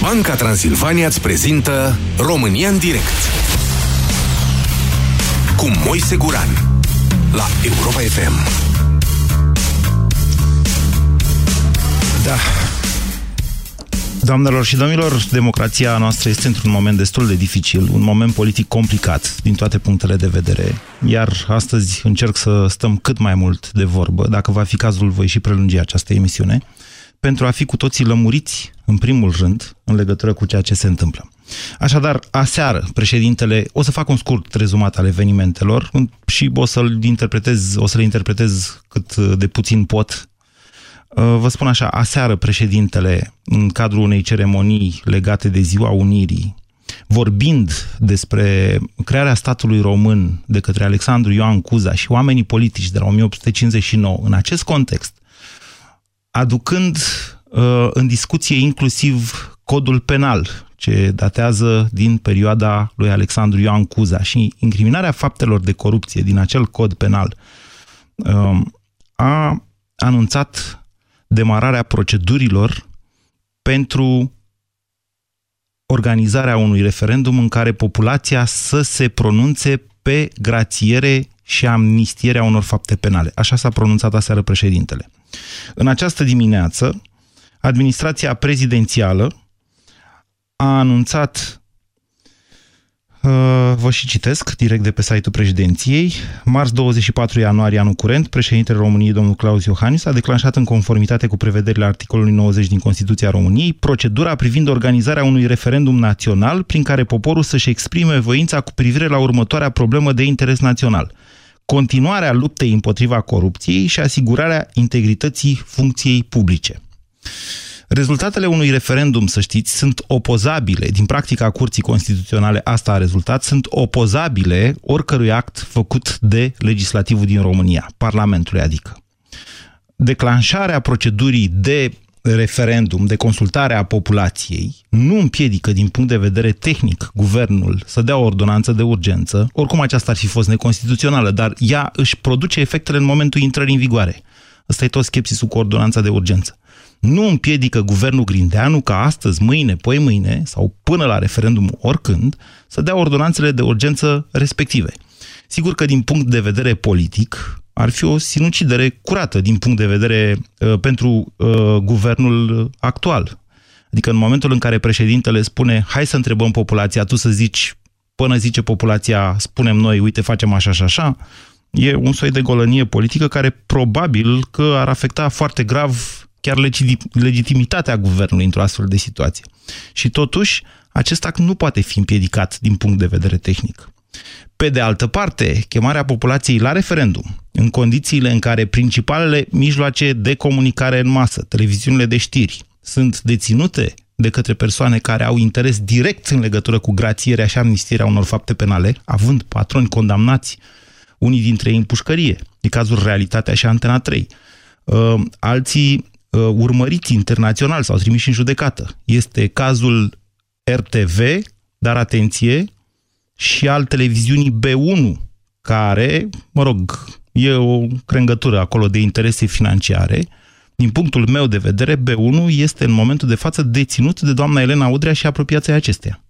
Banca Transilvania îți prezintă România în direct cu Moise Guran la Europa FM. Da. Doamnelor și domnilor, democrația noastră este într-un moment destul de dificil, un moment politic complicat din toate punctele de vedere, iar astăzi încerc să stăm cât mai mult de vorbă. Dacă va fi cazul, voi și prelungi această emisiune pentru a fi cu toții lămuriți, în primul rând, în legătură cu ceea ce se întâmplă. Așadar, aseară, președintele, o să fac un scurt rezumat al evenimentelor și o să-l interpretez, o să le interpretez cât de puțin pot. Uh, vă spun așa, aseară președintele, în cadrul unei ceremonii legate de Ziua Unirii, vorbind despre crearea statului român de către Alexandru Ioan Cuza și oamenii politici de la 1859, în acest context, aducând uh, în discuție inclusiv codul penal, ce datează din perioada lui Alexandru Ioan Cuza și incriminarea faptelor de corupție din acel cod penal uh, a anunțat demararea procedurilor pentru organizarea unui referendum în care populația să se pronunțe pe grațiere și amnistierea unor fapte penale. Așa s-a pronunțat aseară președintele. În această dimineață, administrația prezidențială a anunțat Uh, vă și citesc direct de pe site-ul președinției. Marți 24 ianuarie anul curent, președintele României, domnul Claus Iohannis, a declanșat în conformitate cu prevederile articolului 90 din Constituția României procedura privind organizarea unui referendum național prin care poporul să-și exprime voința cu privire la următoarea problemă de interes național. Continuarea luptei împotriva corupției și asigurarea integrității funcției publice. Rezultatele unui referendum, să știți, sunt opozabile, din practica Curții Constituționale asta a rezultat, sunt opozabile oricărui act făcut de legislativul din România, Parlamentului adică. Declanșarea procedurii de referendum, de consultare a populației, nu împiedică din punct de vedere tehnic guvernul să dea o ordonanță de urgență, oricum aceasta ar fi fost neconstituțională, dar ea își produce efectele în momentul intrării în vigoare. Ăsta e tot schepsisul cu ordonanța de urgență nu împiedică guvernul Grindeanu ca astăzi, mâine, poi mâine sau până la referendum oricând să dea ordonanțele de urgență respective. Sigur că din punct de vedere politic ar fi o sinucidere curată din punct de vedere uh, pentru uh, guvernul actual. Adică în momentul în care președintele spune hai să întrebăm populația, tu să zici până zice populația, spunem noi, uite, facem așa și așa, e un soi de golănie politică care probabil că ar afecta foarte grav chiar legitimitatea guvernului într-o astfel de situație. Și totuși, acest act nu poate fi împiedicat din punct de vedere tehnic. Pe de altă parte, chemarea populației la referendum, în condițiile în care principalele mijloace de comunicare în masă, televiziunile de știri, sunt deținute de către persoane care au interes direct în legătură cu grațierea și amnistierea unor fapte penale, având patroni condamnați, unii dintre ei în pușcărie, e cazul Realitatea și Antena 3. Uh, alții uh, urmăriți internațional sau trimiși în judecată. Este cazul RTV, dar atenție, și al televiziunii B1, care, mă rog, e o crengătură acolo de interese financiare. Din punctul meu de vedere, B1 este în momentul de față deținut de doamna Elena Udrea și apropiația acesteia.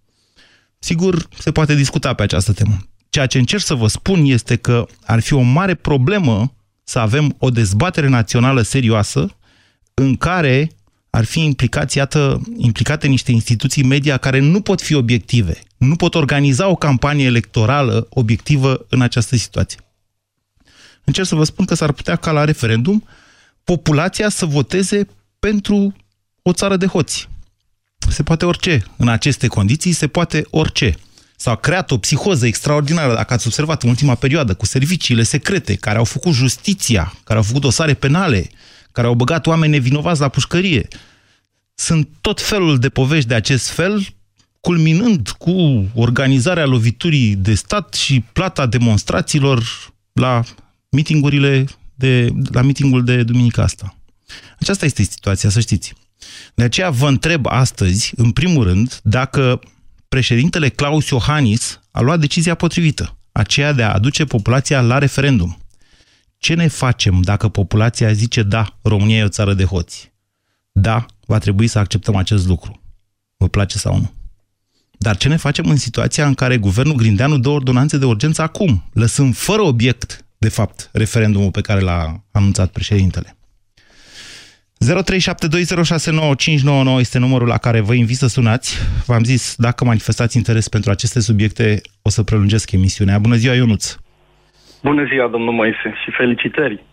Sigur, se poate discuta pe această temă. Ceea ce încerc să vă spun este că ar fi o mare problemă să avem o dezbatere națională serioasă în care ar fi implicați, iată, implicate niște instituții media care nu pot fi obiective, nu pot organiza o campanie electorală obiectivă în această situație. Încerc să vă spun că s-ar putea ca la referendum populația să voteze pentru o țară de hoți. Se poate orice. În aceste condiții se poate orice. S-a creat o psihoză extraordinară, dacă ați observat în ultima perioadă, cu serviciile secrete, care au făcut justiția, care au făcut dosare penale, care au băgat oameni nevinovați la pușcărie. Sunt tot felul de povești de acest fel, culminând cu organizarea loviturii de stat și plata demonstrațiilor la mitingurile de, la mitingul de duminica asta. Aceasta este situația, să știți. De aceea vă întreb astăzi, în primul rând, dacă președintele Claus Iohannis a luat decizia potrivită, aceea de a aduce populația la referendum. Ce ne facem dacă populația zice da, România e o țară de hoți? Da, va trebui să acceptăm acest lucru. Vă place sau nu. Dar ce ne facem în situația în care guvernul Grindeanu dă ordonanțe de urgență acum, lăsând fără obiect, de fapt, referendumul pe care l-a anunțat președintele? 0372069599 este numărul la care vă invit să sunați. V-am zis, dacă manifestați interes pentru aceste subiecte, o să prelungesc emisiunea. Bună ziua, Ionuț! Bună ziua, domnul Moise, și felicitări!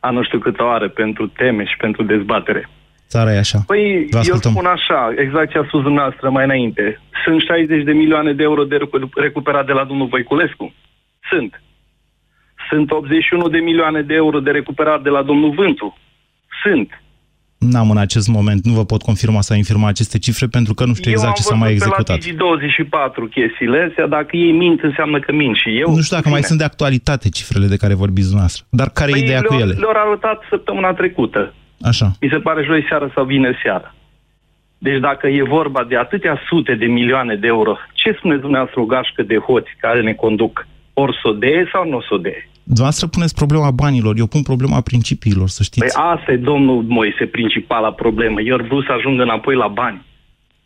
A nu știu câtă oară pentru teme și pentru dezbatere. Țara e așa. Păi, eu spun așa, exact ce a spus dumneavoastră mai înainte. Sunt 60 de milioane de euro de recuperat de la domnul Voiculescu? Sunt. Sunt 81 de milioane de euro de recuperat de la domnul Vântu? Sunt. N-am în acest moment, nu vă pot confirma sau infirma aceste cifre pentru că nu știu exact ce s-a mai executat. Eu am 24 chestiile astea, dacă ei mint înseamnă că mint și eu. Nu știu dacă mai sunt de actualitate cifrele de care vorbiți dumneavoastră, dar care păi e ideea cu ele? Le-au arătat săptămâna trecută. Așa. Mi se pare joi seara sau vineri seara. Deci dacă e vorba de atâtea sute de milioane de euro, ce spuneți dumneavoastră o gașcă de hoți care ne conduc? Ori să o sau nu să o Dumneavoastră puneți problema banilor, eu pun problema principiilor, să știți. Păi asta e, domnul Moise, principala problemă. Eu vreau să ajung înapoi la bani.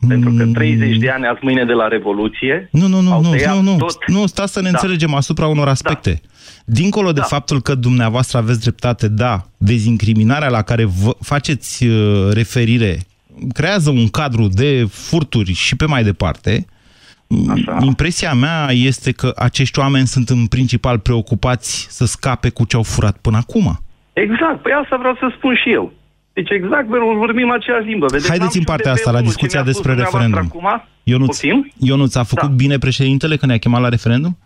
Mm. Pentru că 30 de ani ați mâine de la Revoluție... Nu, nu, nu, nu, nu, nu, tot... nu, stați să ne da. înțelegem asupra unor aspecte. Da. Dincolo de da. faptul că dumneavoastră aveți dreptate, da, dezincriminarea la care vă faceți uh, referire creează un cadru de furturi și pe mai departe, Așa. Impresia mea este că acești oameni sunt în principal preocupați să scape cu ce au furat până acum. Exact, păi asta vreau să spun și eu. Deci exact, vorbim aceeași limbă. Vedeți, Haideți în partea asta, la discuția despre referendum. Acum, Ionuț, Ionuț, a făcut da. bine președintele când ne-a chemat la referendum?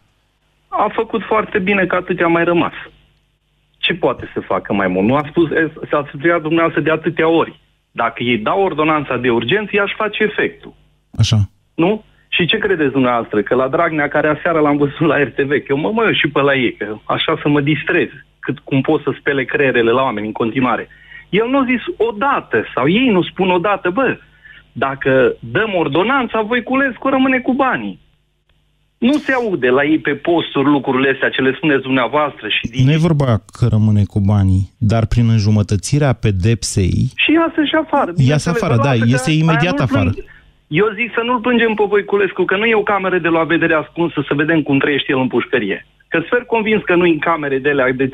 A făcut foarte bine că atâtea mai rămas. Ce poate să facă mai mult? Nu a spus, s-a strigat dumneavoastră de atâtea ori. Dacă ei dau ordonanța de urgență, ea își face efectul. Așa. Nu? Și ce credeți dumneavoastră? Că la Dragnea, care aseară l-am văzut la RTV, că eu mă mă și pe la ei, că așa să mă distrez, cât cum pot să spele creierele la oameni în continuare. El nu a zis odată, sau ei nu spun odată, bă, dacă dăm ordonanța, voi Culescu rămâne cu banii. Nu se aude la ei pe posturi lucrurile astea ce le spuneți dumneavoastră. și din... Nu e vorba că rămâne cu banii, dar prin înjumătățirea pedepsei... Și iasă și afară. Iasă afară, da, este imediat afară. Plâng eu zic să nu-l plângem pe Voiculescu, că nu e o cameră de la vedere ascunsă să vedem cum trăiește el în pușcărie. Că sper convins că nu e în camere de alea de 30-40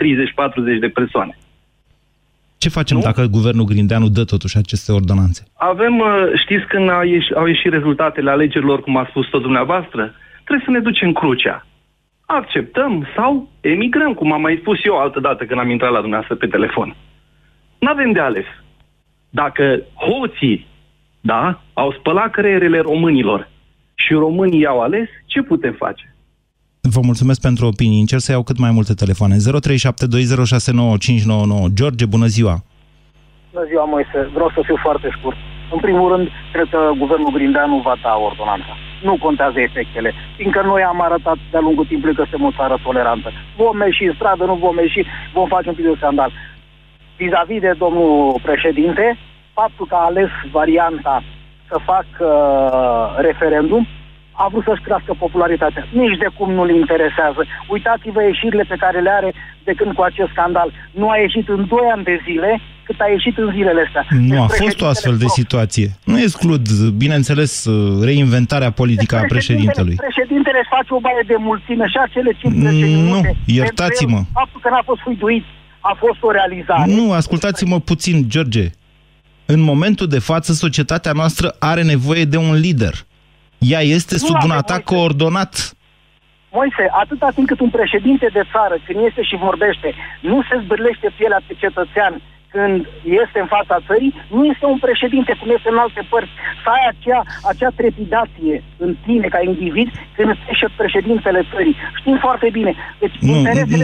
de persoane. Ce facem nu? dacă guvernul Grindeanu dă totuși aceste ordonanțe? Avem, uh, știți când au ieșit, au ieșit rezultatele alegerilor, cum a spus tot dumneavoastră? Trebuie să ne ducem crucea. Acceptăm sau emigrăm, cum am mai spus eu altă dată când am intrat la dumneavoastră pe telefon. Nu avem de ales. Dacă hoții da? Au spălat creierele românilor și românii i-au ales, ce putem face? Vă mulțumesc pentru opinii. Încerc să iau cât mai multe telefoane. 0372069599. George, bună ziua! Bună ziua, Moise. Vreau să fiu foarte scurt. În primul rând, cred că guvernul Grindeanu va da ordonanța. Nu contează efectele, fiindcă noi am arătat de-a lungul timpului că suntem o țară tolerantă. Vom ieși în stradă, nu vom ieși, vom face un pic de scandal. Vis-a-vis de domnul președinte, faptul că a ales varianta să facă uh, referendum, a vrut să-și crească popularitatea. Nici de cum nu-l interesează. Uitați-vă ieșirile pe care le are de când cu acest scandal. Nu a ieșit în 2 ani de zile cât a ieșit în zilele astea. Nu, deci a fost o astfel de situație. Nu exclud, bineînțeles, reinventarea politică a președintelui. Președintele își face o baie de mulțime și acele 15 minute. Nu, iertați-mă. Faptul că n-a fost fuiduit a fost o realizare. Nu, ascultați-mă puțin, George în momentul de față, societatea noastră are nevoie de un lider. Ea este nu sub un atac Moise. coordonat. Moise, atâta timp cât un președinte de țară, când este și vorbește, nu se zbârlește pielea pe cetățean când este în fața țării, nu este un președinte cum este în alte părți. Să ai acea, acea trepidație în tine ca individ când ești președintele țării. Știm foarte bine. Deci, nu,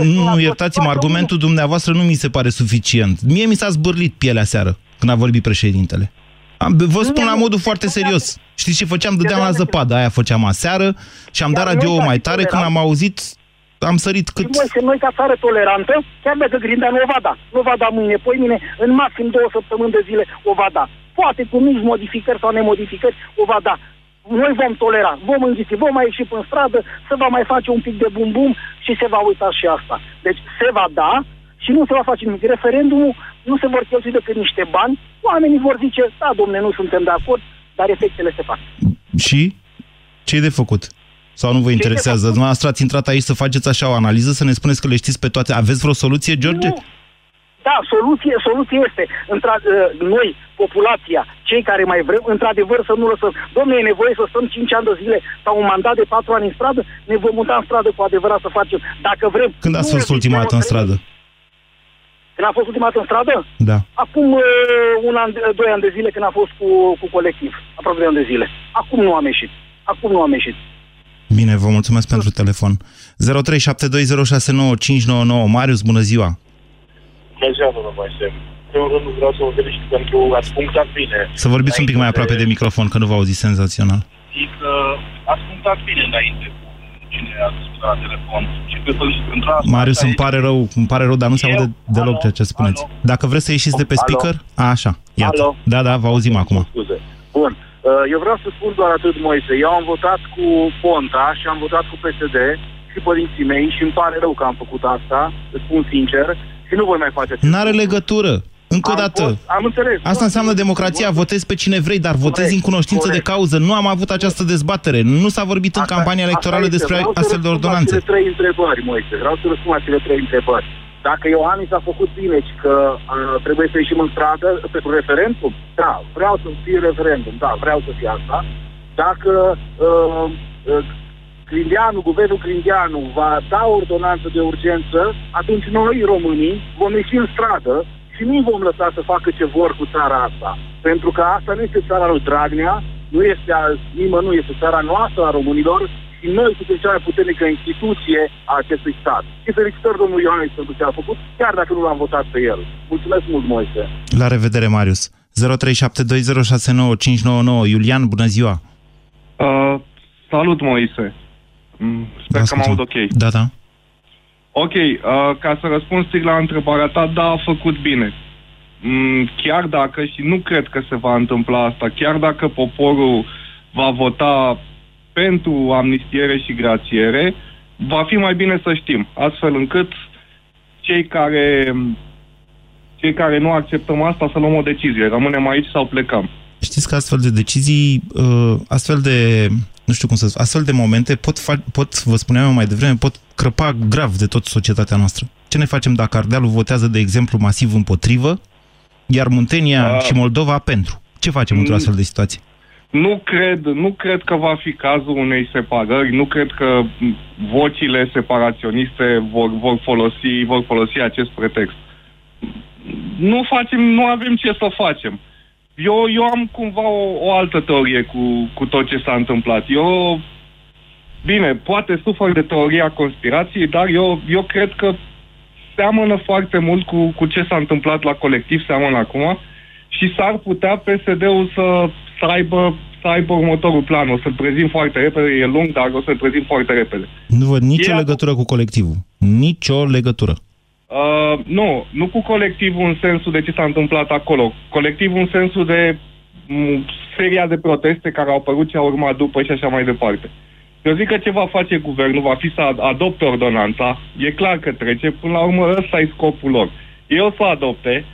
nu, nu iertați-mă, argumentul dumneavoastră nu mi se pare suficient. Mie mi s-a zbârlit pielea seară când a vorbit președintele. Am, vă spun la modul foarte serios. Știți ce făceam? Dădeam la zăpadă, aia făceam aseară și am dat radio mai tare când am auzit, am sărit cât... Și noi, noi ca țară tolerantă, chiar dacă Grinda nu o va da. Nu va da mâine, poi mine, în maxim două săptămâni de zile o va da. Poate cu mici modificări sau nemodificări o va da. Noi vom tolera, vom înghiți, vom mai ieși în stradă, se va mai face un pic de bum-bum și se va uita și asta. Deci se va da, și nu se va face nimic. Referendumul nu se vor cheltui decât niște bani, oamenii vor zice, da, domne, nu suntem de acord, dar efectele se fac. Și? ce e de făcut? Sau nu vă interesează? Dumneavoastră ați intrat aici să faceți așa o analiză, să ne spuneți că le știți pe toate. Aveți vreo soluție, George? Nu. Da, soluție, soluție este. Între, noi, populația, cei care mai vrem, într-adevăr să nu lăsăm. Domnule, e nevoie să stăm 5 ani de zile sau un mandat de 4 ani în stradă, ne vom muta în stradă cu adevărat să facem. Dacă vrem... Când ați fost ultima dată în stradă? Când a fost ultima dată în stradă? Da. Acum uh, un an, doi ani de zile când a fost cu, cu colectiv. Aproape de ani de zile. Acum nu am ieșit. Acum nu am ieșit. Bine, vă mulțumesc pentru telefon. 0372069599. Marius, bună ziua! Bună ziua, domnul Moise. În primul rând vreau să vă felicit pentru ați punctat bine. Să vorbiți un pic mai aproape de microfon, că nu vă auzi senzațional. Zic că ați punctat bine înainte cu cine a spus la telefon. Și pe felicit pentru asta. Marius, îmi pare rău, îmi pare rău, dar nu se aude deloc ceea ce spuneți. Alo. Dacă vreți să ieșiți de pe speaker, a, așa, iată. Alo. Da, da, vă auzim acum. Scuze. Bun. Uh, eu vreau să spun doar atât, Moise. Eu am votat cu Ponta și am votat cu PSD și părinții mei și îmi pare rău că am făcut asta, îți spun sincer, și nu voi mai face acest N-are legătură. Încă o dată. Fost, am înțeles. Asta înseamnă democrația. Votezi pe cine vrei, dar votezi în cunoștință corect. de cauză. Nu am avut această dezbatere. Nu s-a vorbit asta, în campania electorală despre astfel de ordonanțe. Vreau să trei întrebări, Moise. Vreau să răspund la cele trei întrebări. Dacă Iohannis a făcut bine și că uh, trebuie să ieșim în stradă pentru referendum, da, vreau să fie referendum, da, vreau să fie asta. Dacă uh, uh, Grindeanu, guvernul Grindeanu va da o ordonanță de urgență, atunci noi, românii, vom ieși în stradă și nu vom lăsa să facă ce vor cu țara asta. Pentru că asta nu este țara lui Dragnea, nu este a nimănui, este țara noastră a românilor și noi suntem cea mai puternică instituție a acestui stat. Și felicitări domnul Ioanis pentru ce a făcut, chiar dacă nu l-am votat pe el. Mulțumesc mult, Moise. La revedere, Marius. 0372069599. Iulian, bună ziua! Uh, salut, Moise. Mm, sper da, că mă aud ok. Da, da. Ok, uh, ca să răspund strict la întrebarea ta, da, a făcut bine. Mm, chiar dacă, și nu cred că se va întâmpla asta, chiar dacă poporul va vota pentru amnistiere și grațiere, va fi mai bine să știm, astfel încât cei care, cei care nu acceptăm asta să luăm o decizie. Rămânem aici sau plecăm. Știți că astfel de decizii, uh, astfel de, nu știu cum să spun, astfel de momente pot, fa- pot, vă spuneam eu mai devreme, pot crăpa grav de tot societatea noastră. Ce ne facem dacă Ardealul votează, de exemplu, masiv împotrivă, iar Muntenia uh, și Moldova pentru? Ce facem într-o astfel de situație? Nu cred, nu cred că va fi cazul unei separări, nu cred că vocile separaționiste vor, vor, folosi, vor folosi acest pretext. Nu facem, nu avem ce să facem. Eu, eu am cumva o, o altă teorie cu, cu tot ce s-a întâmplat. Eu, bine, poate sufăr de teoria conspirației, dar eu, eu cred că seamănă foarte mult cu, cu ce s-a întâmplat la colectiv, seamănă acum, și s-ar putea PSD-ul să, să aibă să aibă următorul plan. O să-l prezint foarte repede, e lung, dar o să-l prezint foarte repede. Nu văd nicio e legătură cu colectivul. Nicio legătură. Uh, nu, nu cu colectivul în sensul de ce s-a întâmplat acolo. Colectivul în sensul de m- seria de proteste care au apărut și au urmat după și așa mai departe. Eu zic că ce va face guvernul va fi să adopte ordonanța. E clar că trece. Până la urmă, ăsta e scopul lor. Ei o să adopte.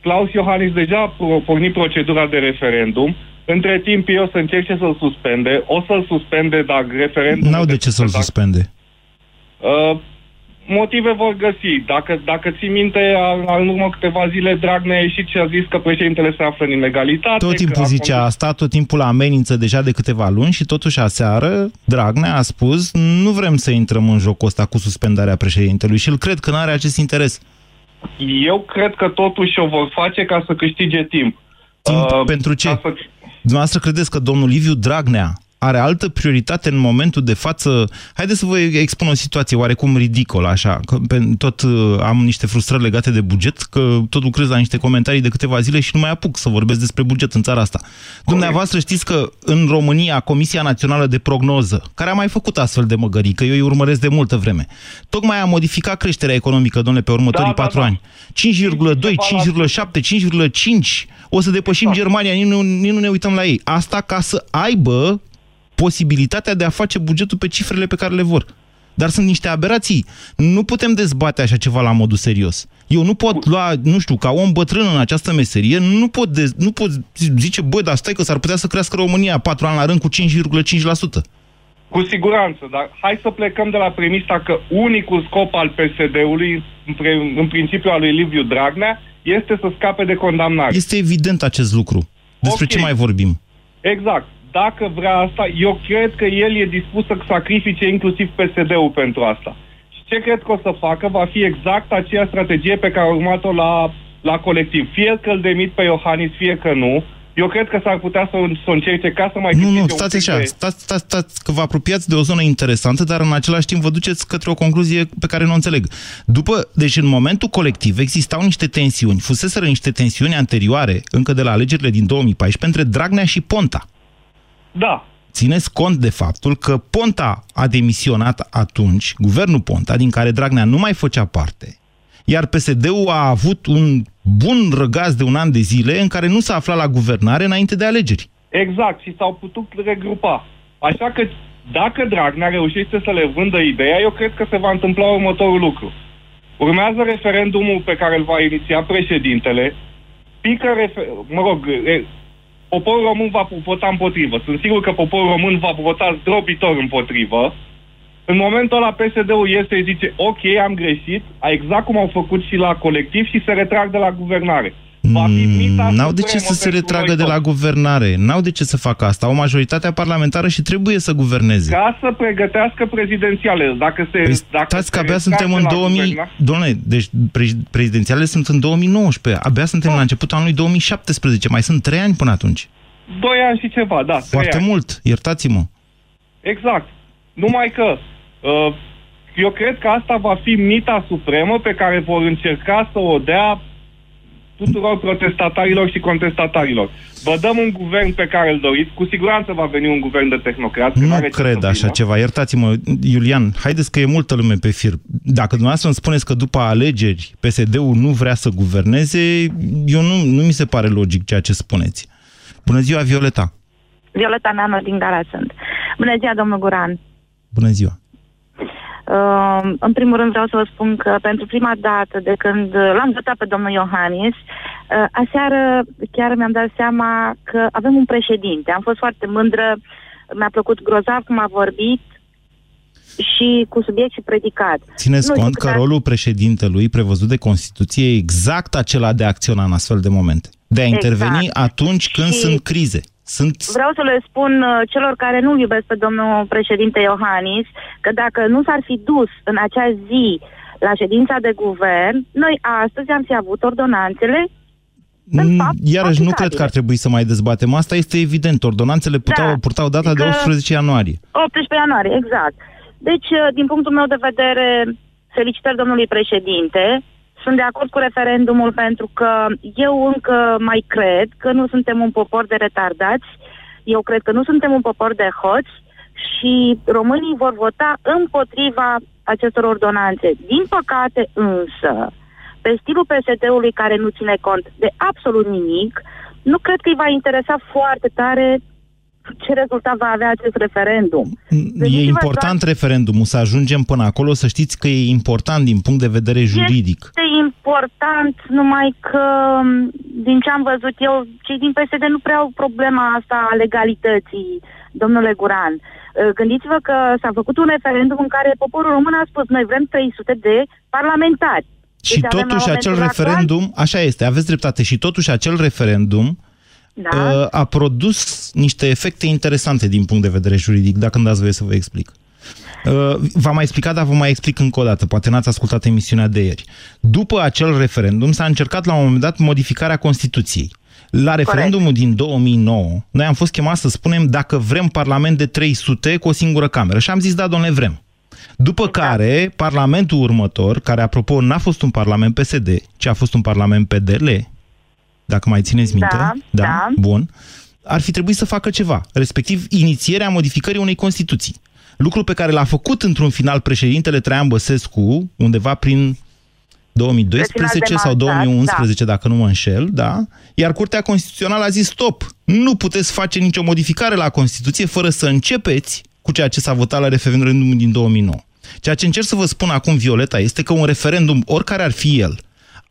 Claus Iohannis deja a pornit procedura de referendum. Între timp, eu o să încerce să-l suspende. O să-l suspende, dar referendum... N-au de ce să-l suspende. Uh, motive vor găsi. Dacă, dacă ții minte, în urmă câteva zile, Dragnea a ieșit și a zis că președintele se află în ilegalitate. Tot timpul zicea condus... asta, tot timpul amenință deja de câteva luni și totuși aseară Dragnea a spus nu vrem să intrăm în jocul ăsta cu suspendarea președintelui și el cred că nu are acest interes. Eu cred că totuși o vor face ca să câștige timp. Timp uh, pentru ce? Să... Dumneavoastră credeți că domnul Liviu Dragnea are altă prioritate în momentul de față. Haideți să vă expun o situație oarecum ridicolă, așa, că tot uh, am niște frustrări legate de buget, că tot lucrez la niște comentarii de câteva zile și nu mai apuc să vorbesc despre buget în țara asta. Corect. Dumneavoastră știți că în România Comisia Națională de Prognoză, care a mai făcut astfel de măgării, că eu îi urmăresc de multă vreme, tocmai a modificat creșterea economică, domnule, pe următorii da, patru da, da. ani. 5,2, 5,7, 5,5, o să depășim da. Germania, nici nu, nici nu ne uităm la ei. Asta ca să aibă posibilitatea de a face bugetul pe cifrele pe care le vor. Dar sunt niște aberații. Nu putem dezbate așa ceva la modul serios. Eu nu pot lua, nu știu, ca om bătrân în această meserie, nu pot, de, nu pot zice, băi, dar stai că s-ar putea să crească România patru ani la rând cu 5,5%. Cu siguranță, dar hai să plecăm de la premisa că unicul scop al PSD-ului, în, pre, în principiu al lui Liviu Dragnea, este să scape de condamnare. Este evident acest lucru. Despre okay. ce mai vorbim? Exact. Dacă vrea asta, eu cred că el e dispus să sacrifice inclusiv PSD-ul pentru asta. Și ce cred că o să facă va fi exact aceea strategie pe care a urmat-o la, la colectiv. Fie că îl demit pe Iohannis, fie că nu, eu cred că s-ar putea să, să încerce ca să mai... Nu, nu, stați așa, de... stați, stați, stați, că vă apropiați de o zonă interesantă, dar în același timp vă duceți către o concluzie pe care nu o înțeleg. După, deci în momentul colectiv existau niște tensiuni, fuseseră niște tensiuni anterioare, încă de la alegerile din 2014, între Dragnea și Ponta. Da. Țineți cont de faptul că Ponta a demisionat atunci, guvernul Ponta, din care Dragnea nu mai făcea parte, iar PSD-ul a avut un bun răgaz de un an de zile în care nu s-a aflat la guvernare înainte de alegeri. Exact, și s-au putut regrupa. Așa că dacă Dragnea reușește să le vândă ideea, eu cred că se va întâmpla următorul lucru. Urmează referendumul pe care îl va iniția președintele, pică, refer- mă rog, poporul român va vota împotrivă. Sunt sigur că poporul român va vota zdrobitor împotrivă. În momentul ăla PSD-ul iese și zice ok, am greșit, exact cum au făcut și la colectiv și se retrag de la guvernare. Mm, n-au de ce să se retragă de la guvernare. N-au de ce să facă asta. Au majoritatea parlamentară și trebuie să guverneze. Ca să pregătească prezidențiale. Dacă se, păi dacă stați că abia suntem în 2000... Doamne, deci pre prezidențiale sunt în 2019. Abia suntem da. la începutul anului 2017. Mai sunt trei ani până atunci. Doi ani și ceva, da. Foarte ani. mult, iertați-mă. Exact. Numai că uh, eu cred că asta va fi mita supremă pe care vor încerca să o dea tuturor protestatarilor și contestatarilor. Vă dăm un guvern pe care îl doriți, cu siguranță va veni un guvern de tehnocrați. Nu cred așa ceva, iertați-mă, Iulian, haideți că e multă lume pe fir. Dacă dumneavoastră îmi spuneți că după alegeri PSD-ul nu vrea să guverneze, eu nu, nu mi se pare logic ceea ce spuneți. Bună ziua, Violeta! Violeta Neamă din Gara sunt. Bună ziua, domnul Guran! Bună ziua! Uh, în primul rând vreau să vă spun că pentru prima dată de când l-am votat pe domnul Iohannis, uh, aseară chiar mi-am dat seama că avem un președinte. Am fost foarte mândră, mi-a plăcut grozav cum a vorbit și cu subiect și predicat. Țineți nu cont că a... rolul președintelui prevăzut de Constituție e exact acela de a acționa în astfel de momente. De a exact. interveni atunci când și... sunt crize. Sunt... Vreau să le spun uh, celor care nu iubesc pe domnul președinte Iohannis că dacă nu s-ar fi dus în acea zi la ședința de guvern, noi astăzi am fi avut ordonanțele mm, fapt, Iarăși, nu cred că ar trebui să mai dezbatem asta, este evident. Ordonanțele puteau, da, purtau data de 18 ianuarie. 18 ianuarie, exact. Deci, uh, din punctul meu de vedere, felicitări domnului președinte, sunt de acord cu referendumul pentru că eu încă mai cred că nu suntem un popor de retardați, eu cred că nu suntem un popor de hoți și românii vor vota împotriva acestor ordonanțe. Din păcate însă, pe stilul PSD-ului care nu ține cont de absolut nimic, nu cred că îi va interesa foarte tare ce rezultat va avea acest referendum. e important doar... referendumul, să ajungem până acolo, să știți că e important din punct de vedere juridic. Este important, numai că, din ce am văzut eu, cei din PSD nu prea au problema asta a legalității, domnule Guran. Gândiți-vă că s-a făcut un referendum în care poporul român a spus noi vrem 300 de parlamentari. Și deci totuși acel referendum, actual... așa este, aveți dreptate, și totuși acel referendum da. Uh, a produs niște efecte interesante din punct de vedere juridic, dacă îmi dați voie să vă explic. Uh, v-am mai explicat, dar vă mai explic încă o dată. Poate n-ați ascultat emisiunea de ieri. După acel referendum s-a încercat la un moment dat modificarea Constituției. La referendumul Corect. din 2009, noi am fost chemați să spunem dacă vrem Parlament de 300 cu o singură cameră. Și am zis, da, domnule, vrem. După exact. care, Parlamentul următor, care, apropo, n-a fost un Parlament PSD, ci a fost un Parlament PDL, dacă mai țineți minte. Da, da, da. Bun. Ar fi trebuit să facă ceva, respectiv inițierea modificării unei Constituții. Lucru pe care l-a făcut într-un final președintele Traian Băsescu, undeva prin 2012 sau 2011, da. dacă nu mă înșel, da? Iar Curtea Constituțională a zis stop, nu puteți face nicio modificare la Constituție fără să începeți cu ceea ce s-a votat la referendumul din 2009. Ceea ce încerc să vă spun acum, Violeta, este că un referendum, oricare ar fi el,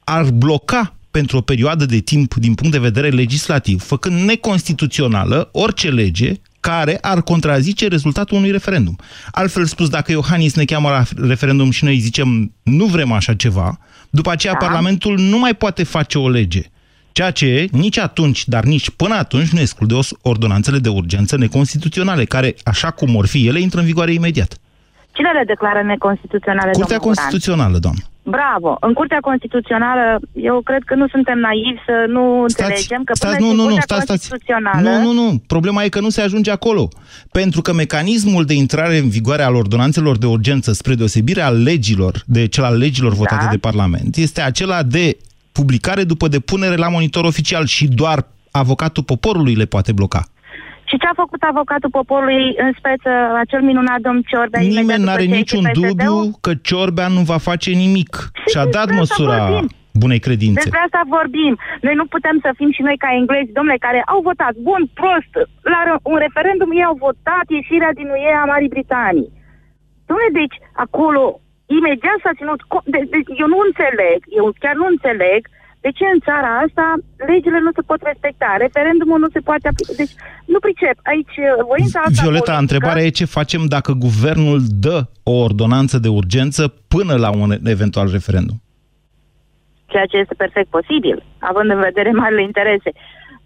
ar bloca pentru o perioadă de timp din punct de vedere legislativ, făcând neconstituțională orice lege care ar contrazice rezultatul unui referendum. Altfel spus, dacă Iohannis ne cheamă la referendum și noi zicem nu vrem așa ceva, după aceea da. Parlamentul nu mai poate face o lege. Ceea ce nici atunci, dar nici până atunci nu exclude ordonanțele de urgență neconstituționale, care, așa cum or fi ele, intră în vigoare imediat. Cine le declară neconstituționale, Curtea Constituțională, doamnă. Bravo! În Curtea Constituțională, eu cred că nu suntem naivi să nu stați, înțelegem că stați, până nu, și nu, Curtea stați, Constituțională... Nu, nu, nu. Problema e că nu se ajunge acolo. Pentru că mecanismul de intrare în vigoare al ordonanțelor de urgență, spre deosebire al legilor, de cel al legilor votate da. de Parlament, este acela de publicare după depunere la monitor oficial și doar avocatul poporului le poate bloca. Și ce a făcut avocatul poporului în speță, acel minunat domn Ciorbea? Nimeni nu are niciun dubiu că Ciorbea nu va face nimic. Și a dat măsura bunei credințe. Despre asta vorbim. Noi nu putem să fim și noi ca englezi, domnule, care au votat bun, prost. La un referendum ei au votat ieșirea din UE a Marii Britanii. Domnule, deci acolo imediat s-a ținut... De, de, eu nu înțeleg, eu chiar nu înțeleg de ce în țara asta legile nu se pot respecta, referendumul nu se poate aplica. Deci nu pricep. Aici uh, voința asta Violeta, politică... întrebarea e ce facem dacă guvernul dă o ordonanță de urgență până la un eventual referendum? Ceea ce este perfect posibil, având în vedere marile interese.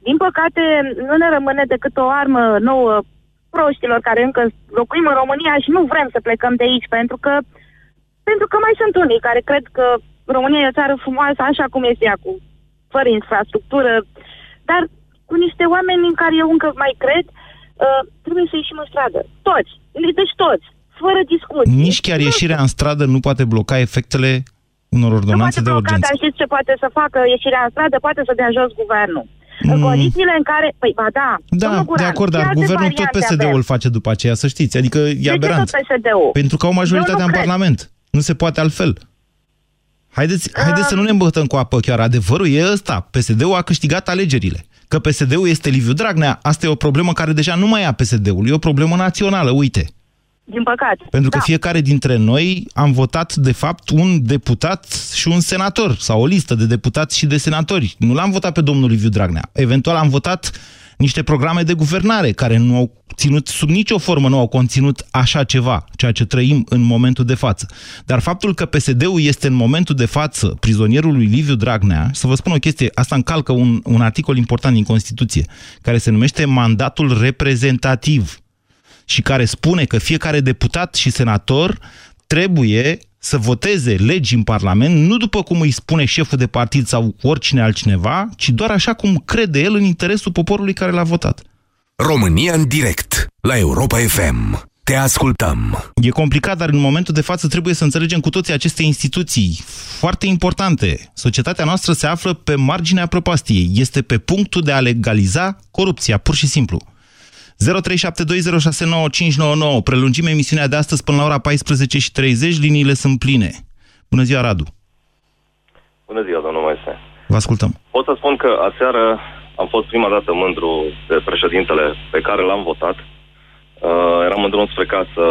Din păcate, nu ne rămâne decât o armă nouă proștilor care încă locuim în România și nu vrem să plecăm de aici, pentru că pentru că mai sunt unii care cred că România e o țară frumoasă așa cum este ea, cu, fără infrastructură, dar cu niște oameni în care eu încă mai cred, uh, trebuie să ieșim în stradă. Toți. Deci toți. Fără discuții. Nici chiar ieșirea în stradă nu poate bloca efectele unor ordonanțe de urgență. Dar știți ce poate să facă ieșirea în stradă? Poate să dea jos guvernul. Mm. În condițiile în care... Păi, ba da. Da, Guran, de acord, dar guvernul tot PSD-ul face după aceea, să știți. Adică e aberant. De ce tot PSD-ul? Pentru că au majoritatea în cred. Parlament. Nu se poate altfel. Haideți, haideți să nu ne îmbătăm cu apă chiar. Adevărul e ăsta. PSD-ul a câștigat alegerile. Că PSD-ul este Liviu Dragnea, asta e o problemă care deja nu mai e a PSD-ul. E o problemă națională, uite. Din păcate. Pentru că da. fiecare dintre noi am votat, de fapt, un deputat și un senator, sau o listă de deputați și de senatori. Nu l-am votat pe domnul Liviu Dragnea. Eventual am votat niște programe de guvernare care nu au ținut sub nicio formă, nu au conținut așa ceva, ceea ce trăim în momentul de față. Dar faptul că PSD-ul este în momentul de față prizonierul lui Liviu Dragnea, să vă spun o chestie, asta încalcă un, un articol important din Constituție, care se numește mandatul reprezentativ și care spune că fiecare deputat și senator trebuie să voteze legi în Parlament, nu după cum îi spune șeful de partid sau oricine altcineva, ci doar așa cum crede el în interesul poporului care l-a votat. România în direct, la Europa FM. Te ascultăm. E complicat, dar în momentul de față trebuie să înțelegem cu toții aceste instituții foarte importante. Societatea noastră se află pe marginea prăpastiei. Este pe punctul de a legaliza corupția, pur și simplu. 0372069599. Prelungim emisiunea de astăzi până la ora 14 și 30. Liniile sunt pline. Bună ziua, Radu. Bună ziua, domnul Moise. Vă ascultăm. Pot să spun că aseară am fost prima dată mândru de președintele pe care l-am votat. Uh, eram în drum spre casă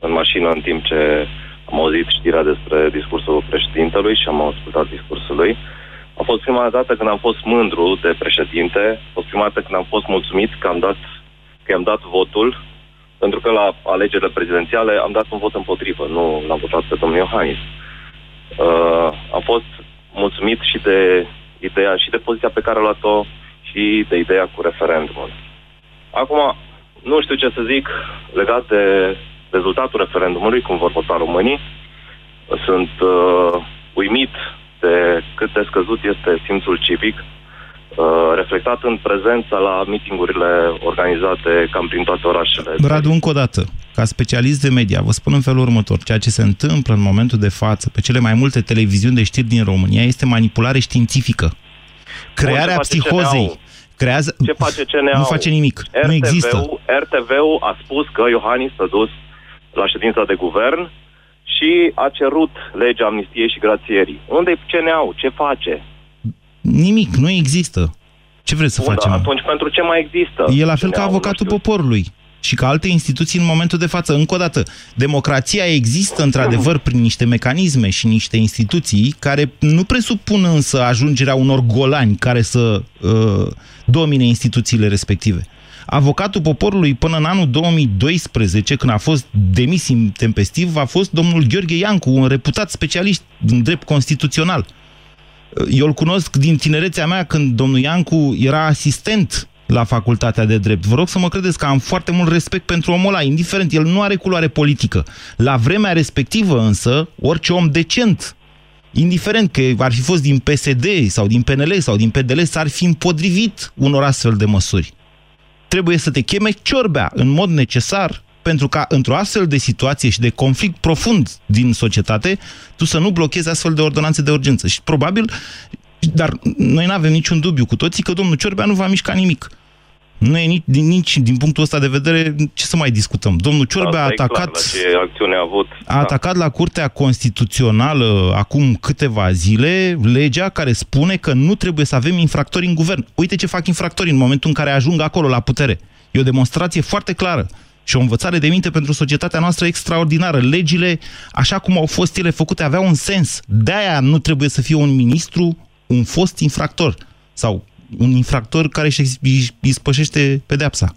în mașină în timp ce am auzit știrea despre discursul președintelui și am ascultat discursul lui. A fost prima dată când am fost mândru de președinte, a fost prima dată când am fost mulțumit că am dat că i-am dat votul, pentru că la alegerile prezidențiale am dat un vot împotrivă, nu l-am votat pe domnul Iohannis. Uh, am fost mulțumit și de ideea și de poziția pe care a luat-o și de ideea cu referendumul. Acum, nu știu ce să zic legat de rezultatul referendumului, cum vor vota românii. Sunt uh, uimit de cât de scăzut este simțul civic Uh, reflectat în prezența la mitingurile organizate cam prin toate orașele. Radu, încă o dată, ca specialist de media, vă spun în felul următor. Ceea ce se întâmplă în momentul de față pe cele mai multe televiziuni de știri din România este manipulare științifică. Crearea Bun, psihozei. Creează... Ce face CNA? Nu face nimic. RTV, nu există. RTV-ul a spus că Iohannis s-a dus la ședința de guvern și a cerut legea amnistiei și grațierii. Unde e CNA? Ce face? Nimic, nu există. Ce vreți să Bun, facem? Atunci pentru ce mai există? E la fel ca avocatul poporului. și ca alte instituții în momentul de față. Încă o dată, democrația există într-adevăr prin niște mecanisme și niște instituții care nu presupun însă ajungerea unor golani care să uh, domine instituțiile respective. Avocatul poporului până în anul 2012, când a fost demis intempestiv, a fost domnul Gheorghe Iancu, un reputat specialist în drept constituțional. Eu îl cunosc din tinerețea mea când domnul Iancu era asistent la facultatea de drept. Vă rog să mă credeți că am foarte mult respect pentru omul ăla, indiferent, el nu are culoare politică. La vremea respectivă însă, orice om decent, indiferent că ar fi fost din PSD sau din PNL sau din PDL, s-ar fi împotrivit unor astfel de măsuri. Trebuie să te cheme ciorbea în mod necesar pentru ca într-o astfel de situație și de conflict profund din societate, tu să nu blochezi astfel de ordonanțe de urgență. Și probabil, dar noi nu avem niciun dubiu cu toții că domnul Ciorbea nu va mișca nimic. Nu e nici, nici din punctul ăsta de vedere ce să mai discutăm. Domnul Ciorbea a atacat, clar, la ce acțiune a, avut. a da. atacat la Curtea Constituțională acum câteva zile legea care spune că nu trebuie să avem infractori în guvern. Uite ce fac infractorii în momentul în care ajung acolo la putere. E o demonstrație foarte clară și o învățare de minte pentru societatea noastră extraordinară. Legile, așa cum au fost ele făcute, aveau un sens. De-aia nu trebuie să fie un ministru un fost infractor sau un infractor care își spășește pedepsa.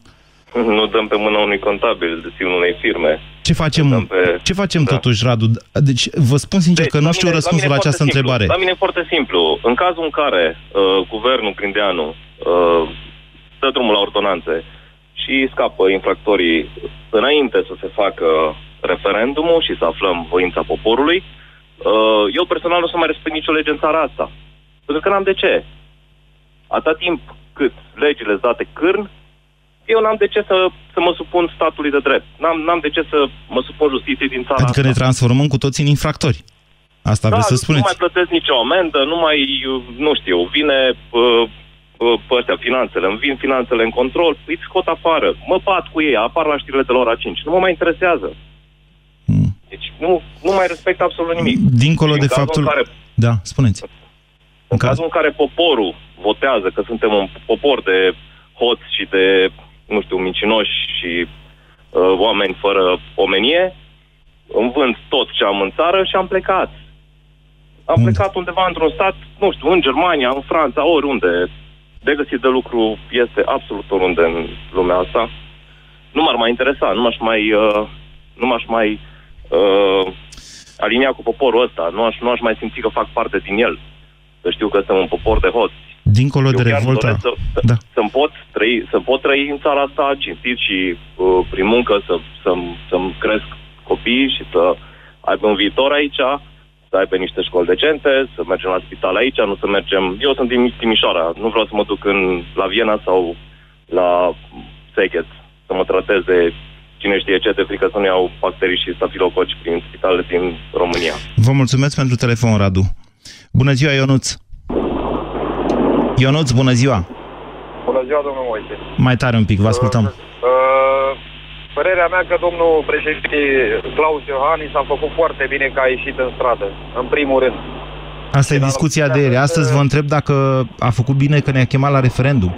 Nu dăm pe mâna unui contabil, de unei firme. Ce facem, pe... ce facem da. totuși, Radu? Deci, vă spun sincer deci, că nu știu mine, răspunsul la, la această simplu. întrebare. La mine e foarte simplu. În cazul în care uh, guvernul Grindeanu uh, dă drumul la ordonanțe și scapă infractorii înainte să se facă referendumul și să aflăm voința poporului, uh, eu personal nu o să mai respect nicio lege în țara asta. Pentru că n-am de ce. Atât timp cât legile sunt date cârn, eu n-am de ce să, să mă supun statului de drept. N-am, n-am de ce să mă supun justiției din țara Adică asta. ne transformăm cu toții în infractori. Asta da, vreți să spuneți? nu mai plătesc nicio amendă, nu mai, nu știu, vine uh, uh, pe ăstea finanțele, îmi vin finanțele în control, îi scot afară, mă bat cu ei, apar la știrile de la ora 5. Nu mă mai interesează. Hmm. Deci nu, nu mai respect absolut nimic. Dincolo de faptul... Care... Da, spuneți. În cazul în care poporul votează că suntem un popor de hoți și de, nu știu, mincinoși și uh, oameni fără omenie, îmi vând tot ce am în țară și am plecat. Am mm. plecat undeva într-un stat, nu știu, în Germania, în Franța, oriunde. De găsit de lucru este absolut oriunde în lumea asta. Nu m-ar mai interesa, nu m-aș mai, uh, nu m-aș mai uh, alinia cu poporul ăsta, nu aș, nu aș mai simți că fac parte din el să știu că suntem un popor de hoți. Dincolo Eu de revolta... Să, da. să-mi, pot trăi, să pot trăi în țara asta cinstit și uh, prin muncă să, să-mi, să-mi cresc copiii și să aibă un viitor aici, să aibă niște școli decente, să mergem la spital aici, nu să mergem... Eu sunt din Timișoara, nu vreau să mă duc în, la Viena sau la Sechet să mă trateze cine știe ce, de frică să nu iau bacterii și stafilococi prin spitalele din România. Vă mulțumesc pentru telefon, Radu. Bună ziua, Ionuț! Ionuț, bună ziua! Bună ziua, domnul Moise! Mai tare un pic, vă ascultăm. Uh, uh, părerea mea că domnul președinte Claus Iohannis a făcut foarte bine că a ieșit în stradă, în primul rând. Asta e discuția de ieri. Astăzi vă întreb dacă a făcut bine că ne-a chemat la referendum.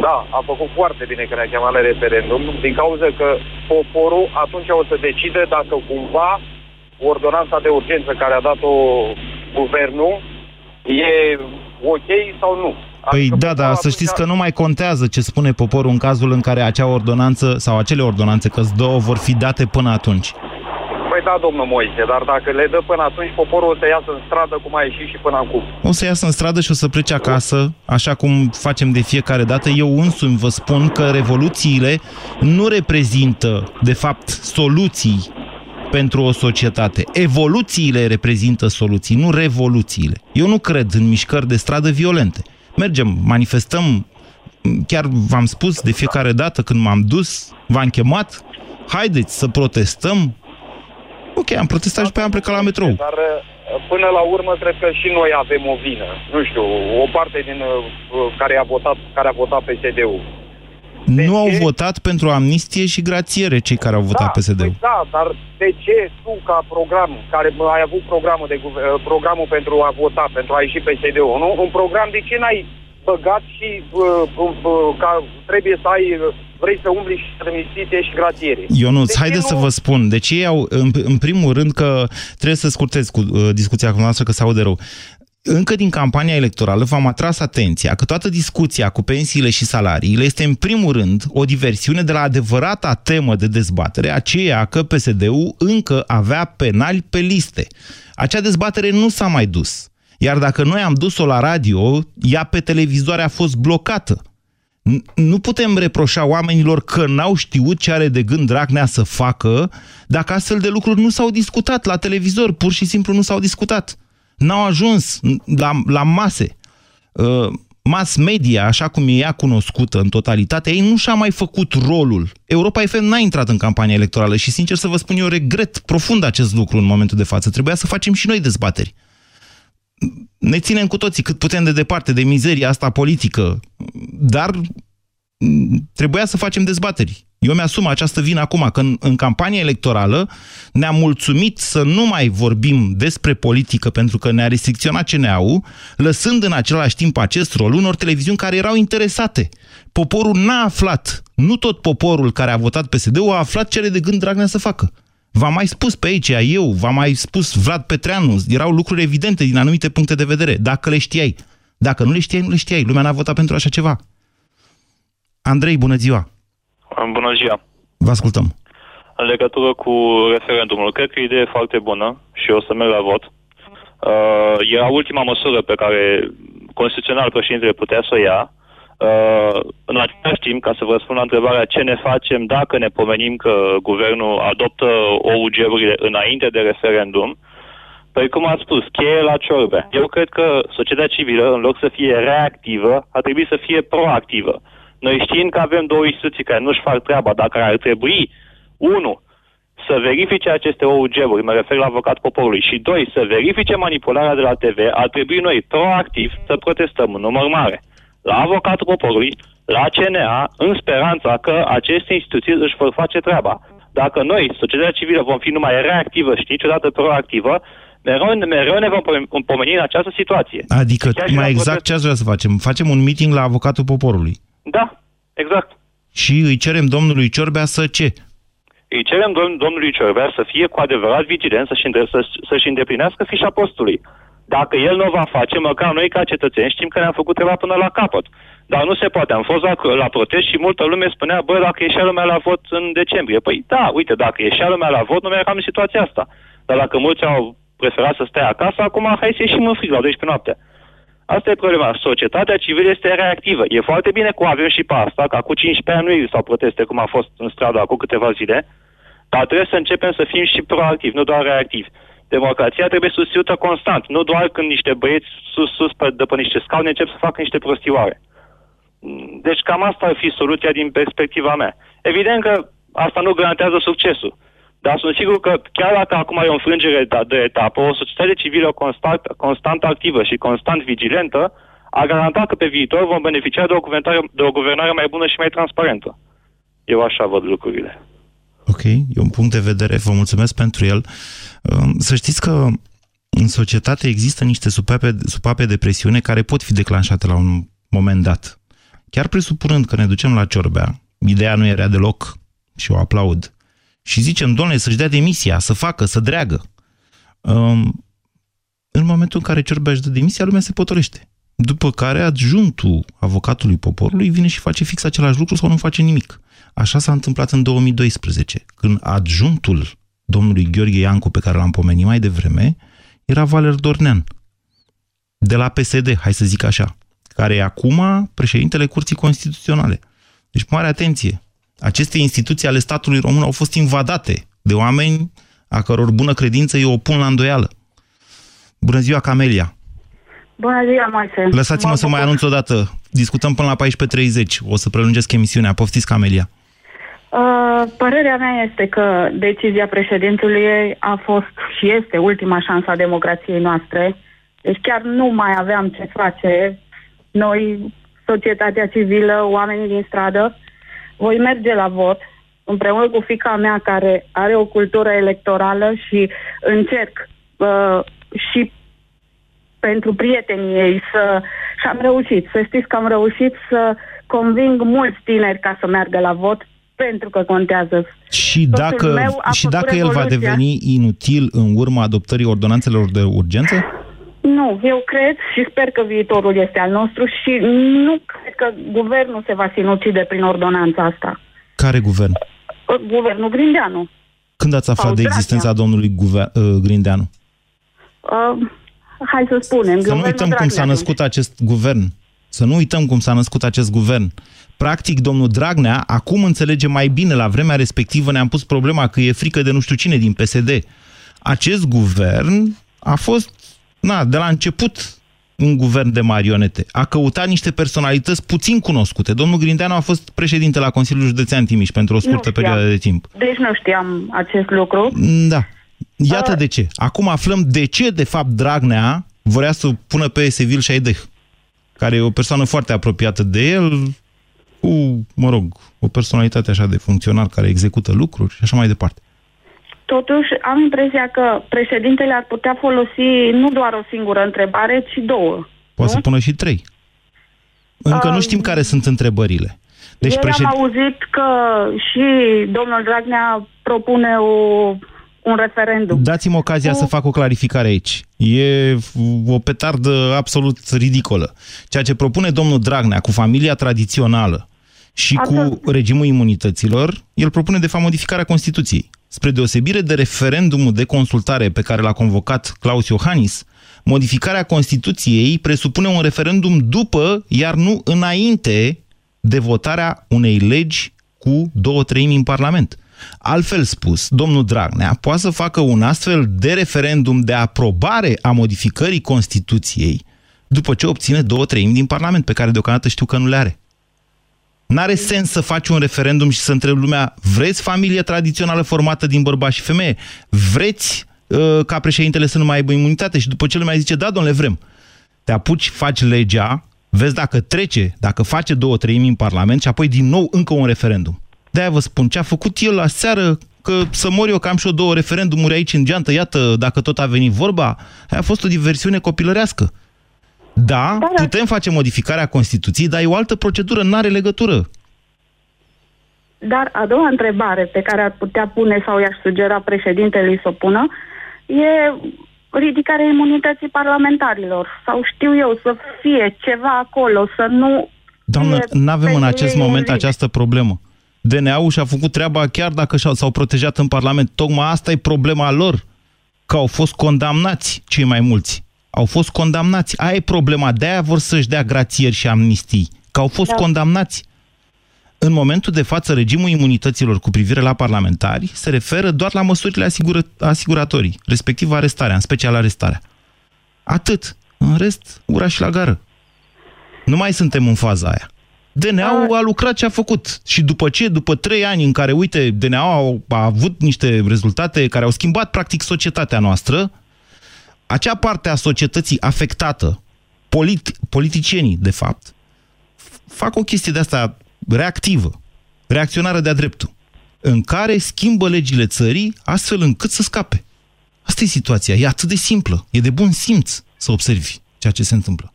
Da, a făcut foarte bine că ne-a chemat la referendum, din cauza că poporul atunci o să decide dacă cumva ordonanța de urgență care a dat-o guvernul e ok sau nu. Păi adică da, dar să știți că nu mai contează ce spune poporul în cazul în care acea ordonanță sau acele ordonanțe, că două vor fi date până atunci. Păi da, domnul Moise, dar dacă le dă până atunci, poporul o să iasă în stradă cum a ieșit și până acum. O să iasă în stradă și o să plece acasă, așa cum facem de fiecare dată. Eu însumi vă spun că revoluțiile nu reprezintă, de fapt, soluții pentru o societate. Evoluțiile reprezintă soluții, nu revoluțiile. Eu nu cred în mișcări de stradă violente. Mergem, manifestăm, chiar v-am spus de fiecare dată când m-am dus, v-am chemat, haideți să protestăm. Ok, am protestat și pe am plecat la metrou. Dar până la urmă cred că și noi avem o vină. Nu știu, o parte din uh, care a votat, care a votat PSD-ul de nu ce? au votat pentru amnistie și grațiere cei care au votat da, PSD-ul. Păi da, dar de ce tu ca program, care ai avut programul, de, programul pentru a vota, pentru a ieși PSD-ul, nu? Un program, de ce n-ai băgat și uh, uh, uh, ca trebuie să ai, uh, vrei să umbli și demnistiție și gratiere. Ionuț, deci haideți nu... să vă spun. Deci ei au, în, în primul rând că trebuie să scurtez cu uh, discuția cu noastră că se aude rău încă din campania electorală v-am atras atenția că toată discuția cu pensiile și salariile este în primul rând o diversiune de la adevărata temă de dezbatere, aceea că PSD-ul încă avea penali pe liste. Acea dezbatere nu s-a mai dus. Iar dacă noi am dus-o la radio, ea pe televizoare a fost blocată. Nu putem reproșa oamenilor că n-au știut ce are de gând Dragnea să facă dacă astfel de lucruri nu s-au discutat la televizor, pur și simplu nu s-au discutat n-au ajuns la, la mase. Uh, mass media, așa cum e ea cunoscută în totalitate, ei nu și-a mai făcut rolul. Europa FM n-a intrat în campania electorală și, sincer să vă spun, eu regret profund acest lucru în momentul de față. Trebuia să facem și noi dezbateri. Ne ținem cu toții cât putem de departe de mizeria asta politică, dar trebuia să facem dezbateri. Eu mi-asum această vină acum, că în, în campania electorală ne-am mulțumit să nu mai vorbim despre politică pentru că ne-a restricționat CNA-ul, lăsând în același timp acest rol unor televiziuni care erau interesate. Poporul n-a aflat, nu tot poporul care a votat PSD-ul a aflat ce are de gând Dragnea să facă. V-am mai spus pe aici, eu, v-am mai spus Vlad Petreanu, erau lucruri evidente din anumite puncte de vedere, dacă le știai. Dacă nu le știai, nu le știai. Lumea n-a votat pentru așa ceva. Andrei, bună ziua! Bună ziua! Vă ascultăm! În legătură cu referendumul, cred că e o idee foarte bună și o să merg la vot. Uh, era ultima măsură pe care constituțional președintele putea să o ia. Uh, în același timp, ca să vă răspund la întrebarea ce ne facem dacă ne pomenim că guvernul adoptă OUG-urile înainte de referendum, Păi cum ați spus, cheie la ciorbe. Eu cred că societatea civilă, în loc să fie reactivă, ar trebui să fie proactivă. Noi știm că avem două instituții care nu-și fac treaba, dar care ar trebui, unu, să verifice aceste OUG-uri, mă refer la avocat poporului, și doi, să verifice manipularea de la TV, ar trebui noi proactiv să protestăm în număr mare la avocatul poporului, la CNA, în speranța că aceste instituții își vor face treaba. Dacă noi, societatea civilă, vom fi numai reactivă și niciodată proactivă, mereu, mereu ne vom pomeni în această situație. Adică, mai exact ce ați vrea să facem? Facem un meeting la avocatul poporului. Da, exact. Și îi cerem domnului Ciorbea să ce? Îi cerem dom- domnului Ciorbea să fie cu adevărat vigilent, să-și, să să-și îndeplinească fișa postului. Dacă el nu o va face, măcar noi ca cetățeni știm că ne-am făcut treaba până la capăt. Dar nu se poate. Am fost la, la protest și multă lume spunea, bă, dacă ieșea lumea la vot în decembrie. Păi da, uite, dacă ieșea lumea la vot, nu mai eram în situația asta. Dar dacă mulți au preferat să stea acasă, acum hai să ieșim în frig la 12 noaptea. Asta e problema. Societatea civilă este reactivă. E foarte bine cu avem și pe asta, că acum 15 ani nu existau proteste cum a fost în stradă acum câteva zile, dar trebuie să începem să fim și proactivi, nu doar reactivi. Democrația trebuie susținută constant, nu doar când niște băieți sus, sus pe, de pe niște scaune încep să facă niște prostioare. Deci cam asta ar fi soluția din perspectiva mea. Evident că asta nu garantează succesul. Dar sunt sigur că chiar dacă acum e o înfrângere de, de etapă, o societate civilă constant, constant activă și constant vigilentă a garantat că pe viitor vom beneficia de o, guvernare, de o guvernare mai bună și mai transparentă. Eu așa văd lucrurile. Ok, e un punct de vedere, vă mulțumesc pentru el. Um, să știți că în societate există niște supape, supape de presiune care pot fi declanșate la un moment dat. Chiar presupunând că ne ducem la ciorbea, ideea nu era deloc și o aplaud, și zicem, domnule, să-și dea demisia, să facă, să dreagă. Um, în momentul în care Ciorbeaș își dă demisia, lumea se potorește. După care adjuntul avocatului poporului vine și face fix același lucru sau nu face nimic. Așa s-a întâmplat în 2012, când adjuntul domnului Gheorghe Iancu, pe care l-am pomenit mai devreme, era Valer Dornean, de la PSD, hai să zic așa, care e acum președintele Curții Constituționale. Deci, mare atenție, aceste instituții ale statului român au fost invadate de oameni a căror bună credință eu o pun la îndoială. Bună ziua, Camelia! Bună ziua, Moise! Lăsați-mă să mai anunț o dată. Discutăm până la 14.30. O să prelungesc emisiunea. Poftiți, Camelia! Uh, părerea mea este că decizia președintelui a fost și este ultima șansă a democrației noastre. Deci chiar nu mai aveam ce face noi, societatea civilă, oamenii din stradă, voi merge la vot împreună cu fica mea care are o cultură electorală și încerc uh, și pentru prietenii ei să... și am reușit. Să știți că am reușit să conving mulți tineri ca să meargă la vot pentru că contează. Și dacă, și dacă el va deveni inutil în urma adoptării ordonanțelor de urgență? Nu, eu cred și sper că viitorul este al nostru și nu cred că guvernul se va sinucide prin ordonanța asta. Care guvern? Guvernul Grindeanu. Când ați aflat de existența domnului guver- uh, Grindeanu? Uh, hai să spunem. Să nu uităm cum s-a născut acest guvern. Să nu uităm cum s-a născut acest guvern. Practic, domnul Dragnea acum înțelege mai bine. La vremea respectivă ne-am pus problema că e frică de nu știu cine din PSD. Acest guvern a fost, na, de la început un guvern de marionete. A căutat niște personalități puțin cunoscute. Domnul Grindeanu a fost președinte la Consiliul Județean Timiș pentru o scurtă perioadă de timp. Deci nu știam acest lucru. Da. Iată uh. de ce. Acum aflăm de ce, de fapt, Dragnea vrea să pună pe Sevil Șaideh, care e o persoană foarte apropiată de el, cu, mă rog, o personalitate așa de funcționar care execută lucruri și așa mai departe. Totuși, am impresia că președintele ar putea folosi nu doar o singură întrebare, ci două. Poate să pună și trei. Încă um, nu știm care sunt întrebările. Deci Ieri președ... am auzit că și domnul Dragnea propune o, un referendum. Dați-mi ocazia cu... să fac o clarificare aici. E o petardă absolut ridicolă. Ceea ce propune domnul Dragnea cu familia tradițională și Atât. cu regimul imunităților, el propune de fapt modificarea Constituției. Spre deosebire de referendumul de consultare pe care l-a convocat Claus Iohannis, modificarea Constituției presupune un referendum după, iar nu înainte de votarea unei legi cu două treimi în Parlament. Altfel spus, domnul Dragnea poate să facă un astfel de referendum de aprobare a modificării Constituției după ce obține două treimi din Parlament, pe care deocamdată știu că nu le are. N-are sens să faci un referendum și să întrebi lumea, vreți familie tradițională formată din bărbați și femeie? Vreți uh, ca președintele să nu mai aibă imunitate? Și după ce lumea zice, da, domnule, vrem. Te apuci, faci legea, vezi dacă trece, dacă face două treimi în Parlament și apoi din nou încă un referendum. De-aia vă spun, ce a făcut el la seară, că să mor eu că am și o două referendumuri aici în geantă, iată, dacă tot a venit vorba, aia a fost o diversiune copilărească. Da, da, putem face modificarea Constituției, dar e o altă procedură, nu are legătură. Dar a doua întrebare pe care ar putea pune sau i-aș sugera președintelui să o pună e ridicarea imunității parlamentarilor. Sau știu eu, să fie ceva acolo, să nu... Doamnă, nu avem în acest moment această problemă. DNA-ul și-a făcut treaba chiar dacă s-au protejat în Parlament. Tocmai asta e problema lor, că au fost condamnați cei mai mulți au fost condamnați. Aia e problema. De-aia vor să-și dea grațieri și amnistii. Că au fost da. condamnați. În momentul de față, regimul imunităților cu privire la parlamentari se referă doar la măsurile asigură, asiguratorii, respectiv arestarea, în special arestarea. Atât. În rest, ura și la gară. Nu mai suntem în faza aia. DNA-ul a lucrat ce a făcut. Și după ce, după trei ani în care, uite, DNA-ul a avut niște rezultate care au schimbat, practic, societatea noastră, acea parte a societății afectată, polit, politicienii, de fapt, fac o chestie de asta reactivă, reacționară de-a dreptul, în care schimbă legile țării astfel încât să scape. Asta e situația. E atât de simplă. E de bun simț să observi ceea ce se întâmplă.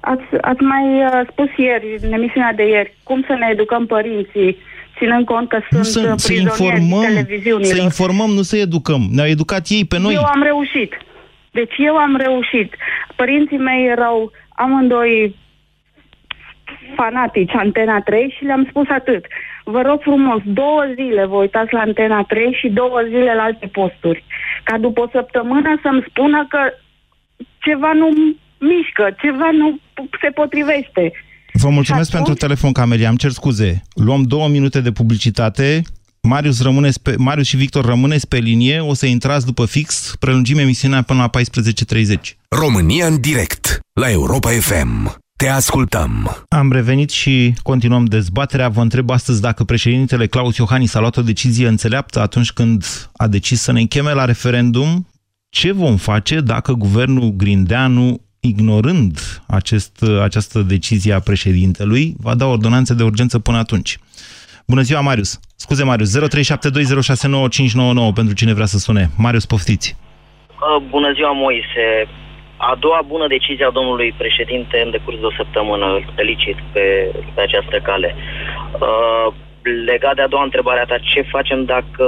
Ați, ați mai uh, spus ieri, în emisiunea de ieri, cum să ne educăm părinții, ținând cont că nu sunt să, să informăm, Să informăm, nu să educăm. Ne-au educat ei pe noi. Eu am reușit. Deci eu am reușit. Părinții mei erau amândoi fanatici Antena 3 și le-am spus atât. Vă rog frumos, două zile vă uitați la Antena 3 și două zile la alte posturi. Ca după o săptămână să-mi spună că ceva nu mișcă, ceva nu se potrivește. Vă mulțumesc atunci... pentru telefon, Camelia. Am cer scuze. Luăm două minute de publicitate. Marius, rămâneți pe, Marius și Victor rămâneți pe linie, o să intrați după fix, prelungim emisiunea până la 14.30. România în direct, la Europa FM. Te ascultăm. Am revenit și continuăm dezbaterea. Vă întreb astăzi dacă președintele Claus Iohannis a luat o decizie înțeleaptă atunci când a decis să ne cheme la referendum. Ce vom face dacă guvernul Grindeanu, ignorând acest, această decizie a președintelui, va da ordonanțe de urgență până atunci? Bună ziua, Marius! Scuze, Marius, 0372069599 pentru cine vrea să sune. Marius, poftiți! Uh, bună ziua, Moise! a doua bună decizie a domnului președinte în decurs de o săptămână, îl felicit pe, pe această cale. Uh, legat de a doua întrebare a ta, ce facem dacă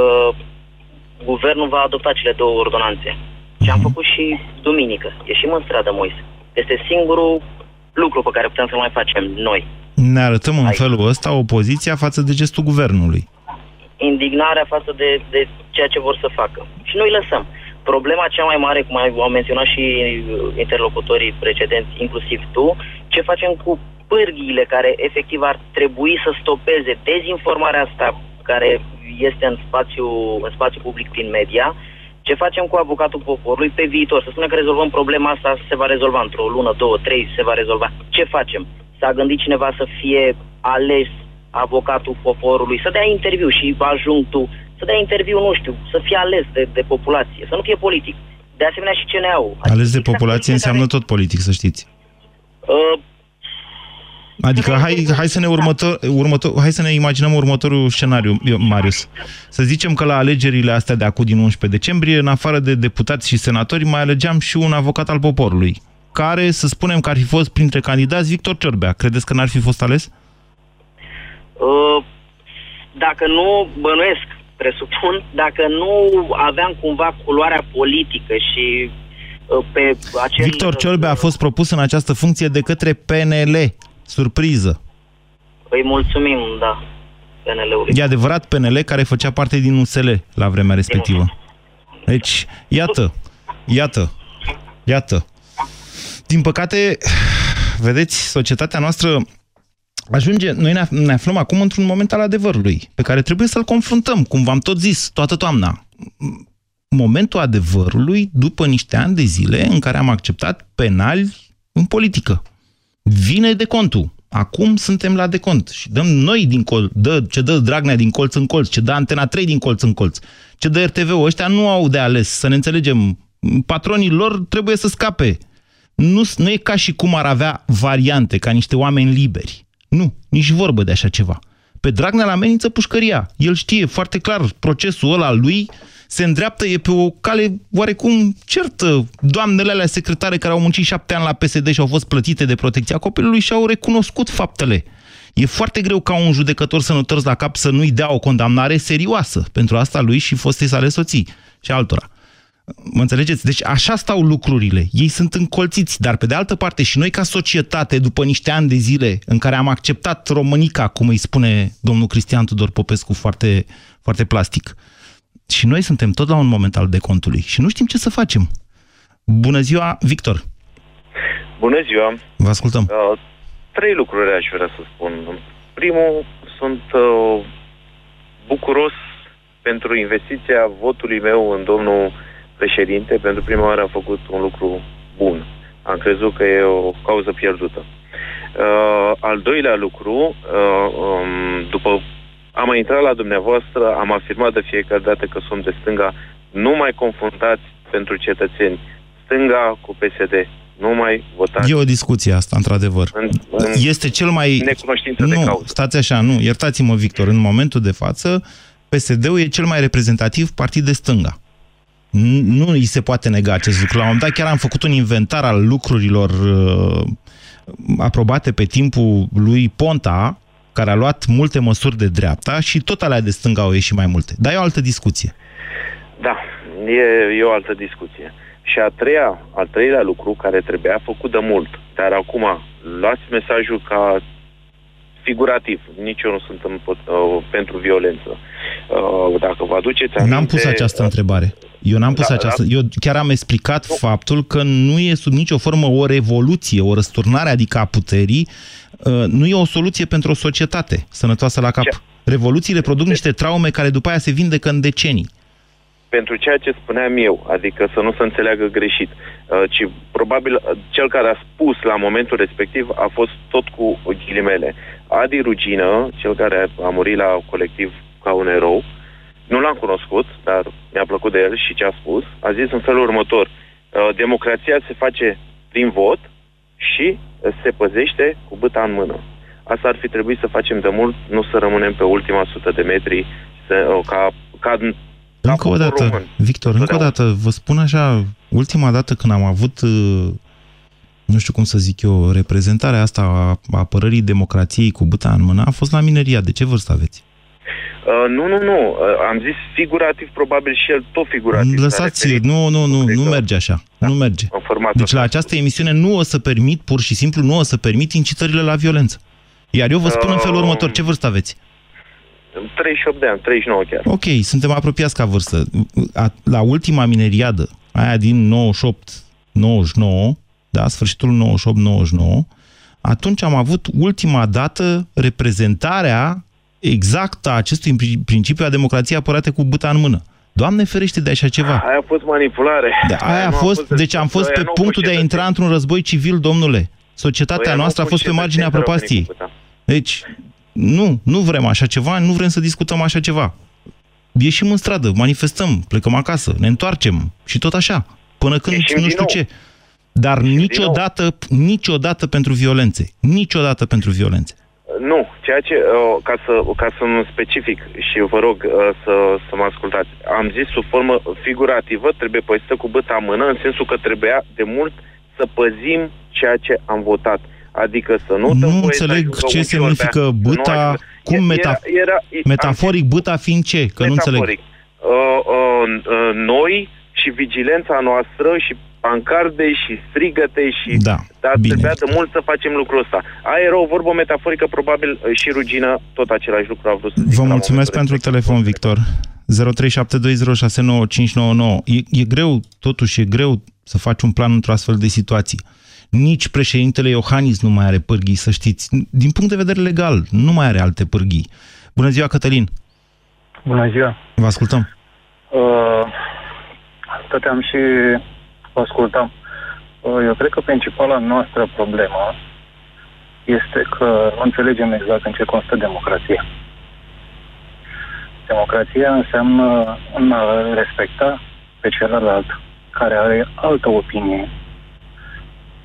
guvernul va adopta cele două ordonanțe? Ce am făcut și duminică. Ieșim în stradă, Moise. Este singurul lucru pe care putem să mai facem noi. Ne arătăm în Aici. felul ăsta opoziția față de gestul guvernului. Indignarea față de, de ceea ce vor să facă. Și noi lăsăm. Problema cea mai mare, cum au menționat și interlocutorii precedenți, inclusiv tu, ce facem cu pârghiile care efectiv ar trebui să stopeze dezinformarea asta care este în spațiu, în spațiu public prin media, ce facem cu avocatul poporului pe viitor? Să spunem că rezolvăm problema asta, se va rezolva într-o lună, două, trei, se va rezolva. Ce facem? S-a gândit cineva să fie ales avocatul poporului, să dea interviu și tu să dea interviu, nu știu, să fie ales de, de populație, să nu fie politic. De asemenea și CNA-ul. Adică ales de exact populație înseamnă care... tot politic, să știți. Uh, Adică hai, hai, să ne următor, următor, hai să ne imaginăm următorul scenariu, Marius. Să zicem că la alegerile astea de acum din 11 decembrie, în afară de deputați și senatori, mai alegeam și un avocat al poporului, care, să spunem că ar fi fost printre candidați Victor Ciorbea. Credeți că n-ar fi fost ales? Uh, dacă nu, bănuiesc, presupun, dacă nu aveam cumva culoarea politică și uh, pe acel... Victor Ciorbea a fost propus în această funcție de către PNL. Surpriză. Îi mulțumim, da, PNL-ului. E adevărat PNL care făcea parte din USL la vremea respectivă. Deci, iată, iată, iată. Din păcate, vedeți, societatea noastră ajunge, noi ne, ne aflăm acum într-un moment al adevărului, pe care trebuie să-l confruntăm, cum v-am tot zis, toată toamna. Momentul adevărului după niște ani de zile în care am acceptat penali în politică. Vine de contul. Acum suntem la decont și dăm noi din colț, dă, ce dă Dragnea din colț în colț, ce dă Antena 3 din colț în colț, ce dă RTV-ul. Ăștia nu au de ales, să ne înțelegem. Patronii lor trebuie să scape. Nu, nu e ca și cum ar avea variante, ca niște oameni liberi. Nu, nici vorbă de așa ceva. Pe Dragnea la amenință pușcăria. El știe foarte clar procesul ăla lui se îndreaptă, e pe o cale oarecum certă. Doamnele alea secretare care au muncit șapte ani la PSD și au fost plătite de protecția copilului și au recunoscut faptele. E foarte greu ca un judecător să nu la cap să nu-i dea o condamnare serioasă. Pentru asta lui și fostei sale soții și altora. Mă înțelegeți? Deci așa stau lucrurile. Ei sunt încolțiți, dar pe de altă parte și noi ca societate, după niște ani de zile în care am acceptat Românica, cum îi spune domnul Cristian Tudor Popescu foarte, foarte plastic, și noi suntem tot la un moment al decontului și nu știm ce să facem. Bună ziua, Victor! Bună ziua! Vă ascultăm! Uh, trei lucruri aș vrea să spun. Primul, sunt uh, bucuros pentru investiția votului meu în domnul președinte. Pentru prima oară a făcut un lucru bun. Am crezut că e o cauză pierdută. Uh, al doilea lucru, uh, um, după am mai intrat la dumneavoastră, am afirmat de fiecare dată că sunt de stânga. Nu mai confundați pentru cetățeni stânga cu PSD. Nu mai votați. E o discuție asta, într-adevăr. În, în este cel mai... Necunoștință nu, de cauză. stați așa, nu. Iertați-mă, Victor. În momentul de față, PSD-ul e cel mai reprezentativ partid de stânga. Nu îi se poate nega acest lucru. La un moment dat chiar am făcut un inventar al lucrurilor uh, aprobate pe timpul lui Ponta, care a luat multe măsuri de dreapta și tot alea de stânga au ieșit mai multe. Dar e o altă discuție. Da, e, e o altă discuție. Și a treia, al treilea lucru care trebuia făcut de mult, dar acum luați mesajul ca figurativ. Nici eu nu sunt în, uh, pentru violență. Uh, dacă vă aduceți aminte... N-am pus această întrebare. Eu n-am pus da, această... Da. Eu chiar am explicat nu. faptul că nu e sub nicio formă o revoluție, o răsturnare, adică a puterii, uh, nu e o soluție pentru o societate sănătoasă la cap. Ce? Revoluțiile produc niște traume care după aia se vindecă în decenii pentru ceea ce spuneam eu, adică să nu se înțeleagă greșit, uh, ci probabil cel care a spus la momentul respectiv a fost tot cu ghilimele. Adi Rugină, cel care a murit la colectiv ca un erou, nu l-am cunoscut, dar mi-a plăcut de el și ce a spus, a zis în felul următor, uh, democrația se face prin vot și se păzește cu băta în mână. Asta ar fi trebuit să facem de mult, nu să rămânem pe ultima sută de metri, să, uh, ca, ca încă o dată, român. Victor, încă o dată, vă spun așa, ultima dată când am avut uh, nu știu cum să zic eu, reprezentarea asta a apărării democrației cu băta în mână a fost la mineria. De ce vârstă aveți? Uh, nu, nu, nu. Uh, am zis figurativ, probabil și el tot figurativ. Lăsați, nu, nu, nu, nu merge așa. Da. Nu merge. Deci la această emisiune nu o să permit, pur și simplu, nu o să permit incitările la violență. Iar eu vă spun uh, în felul următor, ce vârstă aveți? 38 de ani, 39 chiar. Ok, suntem apropiați ca vârstă. La ultima mineriadă, aia din 98-99, da, sfârșitul 98-99, atunci am avut ultima dată reprezentarea exactă a acestui principiu a democrației apărate cu băta în mână. Doamne ferește de așa ceva. Aia a fost manipulare. De aia a fost, fost deci am fost pe punctul de a intra într-un război civil, domnule. Societatea noastră a fost pe marginea prăpastiei. Deci, nu, nu vrem așa ceva, nu vrem să discutăm așa ceva. Ieșim în stradă, manifestăm, plecăm acasă, ne întoarcem și tot așa. Până când Ieșim nu știu ce. Dar niciodată, niciodată pentru violențe. Niciodată pentru violențe. Nu, ceea ce, uh, ca să, ca să nu specific și vă rog uh, să, să mă ascultați, am zis sub formă figurativă, trebuie păzită cu băta în mână, în sensul că trebuia de mult să păzim ceea ce am votat. Adică să nu... Nu înțeleg ce semnifică băta, cum meta, era, era, metaforic băta fiind ce? Că nu înțeleg. Uh, uh, uh, noi și vigilența noastră și pancarde și strigăte și... Da, dar bine. trebuia de mult să facem lucrul ăsta. Aia era o vorbă metaforică, probabil și Rugină tot același lucru a vrut să zic. Vă mulțumesc pentru telefon, Victor. 0372069599. E, e greu, totuși e greu să faci un plan într-o astfel de situație. Nici președintele Iohannis nu mai are pârghii, să știți. Din punct de vedere legal, nu mai are alte pârghii. Bună ziua, Cătălin! Bună ziua! Vă ascultăm! Uh, stăteam și ascultam. Uh, eu cred că principala noastră problemă este că nu înțelegem exact în ce constă democrația. Democrația înseamnă în a respecta pe celălalt care are altă opinie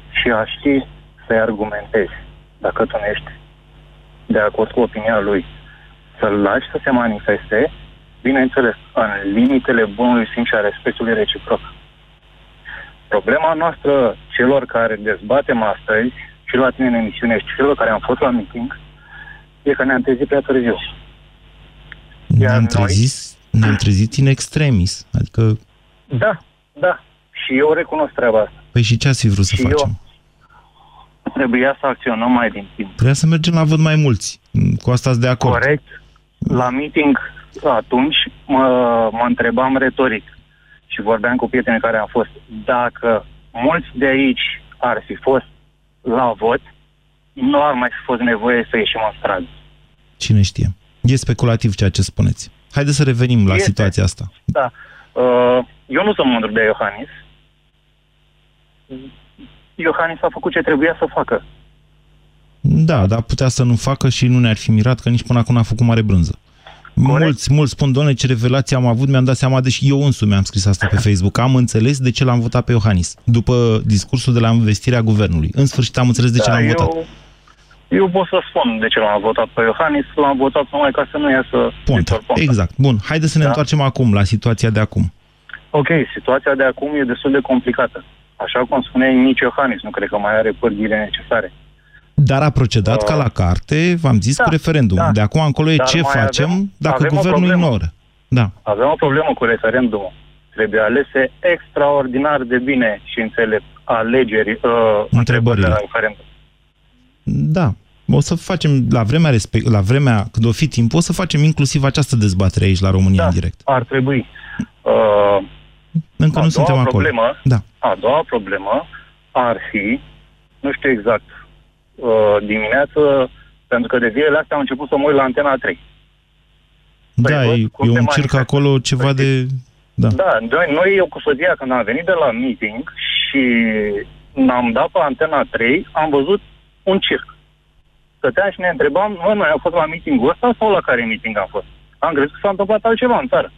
și a ști să-i argumentezi dacă tu nu ești de acord cu opinia lui. Să-l lași să se manifeste, bineînțeles, în limitele bunului simț și a respectului reciproc. Problema noastră, celor care dezbatem astăzi, și la tine în emisiune și celor care am fost la meeting, e că ne-am trezit prea târziu. ne-am trezit, noi... ne-am trezit în extremis, adică... Da, da, și eu recunosc treaba asta. Păi și ce ați fi vrut să și facem? Eu trebuia să acționăm mai din timp. Trebuia să mergem la văd mai mulți. Cu asta de acord. Corect. La meeting atunci mă, mă întrebam retoric și vorbeam cu prieteni care au fost, dacă mulți de aici ar fi fost la vot, nu ar mai fi fost nevoie să ieșim în stradă. Cine știe? E speculativ ceea ce spuneți. Haideți să revenim la este. situația asta. Da. Uh, eu nu sunt mândru de Iohannis. Iohannis a făcut ce trebuia să facă. Da, dar putea să nu facă și nu ne-ar fi mirat că nici până acum n-a făcut mare brânză. Corect. Mulți, mulți spun, doamne, ce revelație am avut, mi-am dat seama, deși eu însumi am scris asta pe Facebook, am înțeles de ce l-am votat pe Iohannis, după discursul de la investirea guvernului. În sfârșit am înțeles de ce da, l-am eu, votat. Eu pot să spun de ce l-am votat pe Iohannis, l-am votat numai ca să nu iasă... Punct. Exact. Bun, haideți să ne da? întoarcem acum la situația de acum. Ok, situația de acum e destul de complicată. Așa cum spuneai, nici Iohannis nu cred că mai are pârghile necesare. Dar a procedat uh, ca la carte, v-am zis, da, cu referendum. Da. De acum încolo e Dar ce facem avem, dacă avem guvernul ignoră. Da. Avem o problemă cu referendumul. Trebuie alese extraordinar de bine și înțelept alegeri, uh, întrebările la referendum. Da. O să facem, la vremea, respect, la vremea când o fi timp, o să facem inclusiv această dezbatere aici la România da, în direct. ar trebui. Uh, Încă nu suntem problemă, acolo. Da. A doua problemă ar fi, nu știu exact, uh, dimineață, pentru că de zilele astea am început să mă uit la Antena 3. Da, păi, e, e un circ acolo ceva păi, de... Da, da noi, noi, eu cu soția, când am venit de la meeting și n-am dat pe Antena 3, am văzut un circ. Stăteam și ne întrebam, noi, noi am fost la meetingul ăsta sau la care meeting am fost? Am crezut că s-a întâmplat altceva în țară.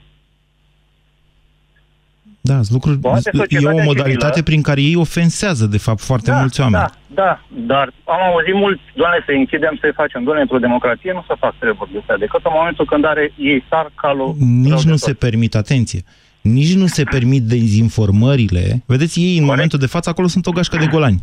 Da, lucruri, e o modalitate civilă, prin care ei ofensează, de fapt, foarte da, mulți oameni. Da, da, dar am auzit mulți, doamne, să închidem, să-i facem, doamne, într-o democrație nu să fac treburi de astea, decât în momentul când are ei sar calul... Nici nu se permit, atenție, nici nu se permit dezinformările. Vedeți, ei, în Corect. momentul de față, acolo sunt o gașcă de golani.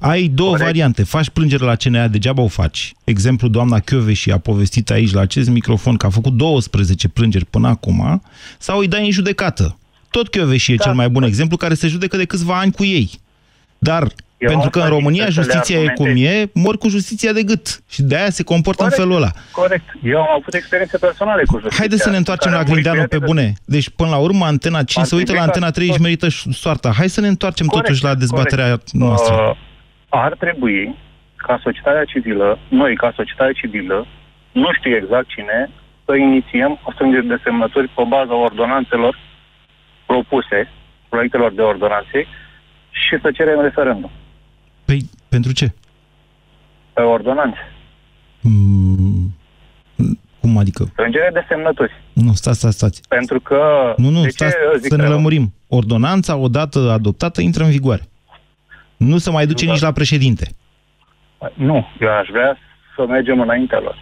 Ai două Corect. variante. Faci plângere la CNA, degeaba o faci. Exemplu, doamna și a povestit aici la acest microfon că a făcut 12 plângeri până acum, sau îi dai în judecată. Tot și e Da. cel mai bun exemplu care se judecă de câțiva ani cu ei. Dar Eu pentru că în asta zic, România să le justiția e cum argumentezi. e, mor cu justiția de gât. Și de aia se comportă Corect. în felul ăla. Corect. Eu am avut experiențe personale cu justiția. Haideți să ne întoarcem care la am murit Grindeanu pe prieteni de- bune. Deci, până la urmă, Antena 5 se uită la Participă Antena 3 și tot. merită și soarta. Hai să ne întoarcem Corect, totuși la dezbaterea corect. noastră. Uh, ar trebui ca societatea civilă, noi ca societate civilă, nu știu exact cine, să inițiem o strângere de semnături pe baza ordonanțelor propuse, proiectelor de ordonanțe, și să cerem referendum Păi, pentru ce? pe ordonanțe. Mm, cum adică? Strângere de semnături. Nu, stați, stați, stați. Pentru că... Nu, nu, de stați ce zic să ne că- lămurim. Ordonanța, odată adoptată, intră în vigoare. Nu se mai duce Nu, nici da. la președinte. Nu, eu aș vrea să mergem înaintea lor.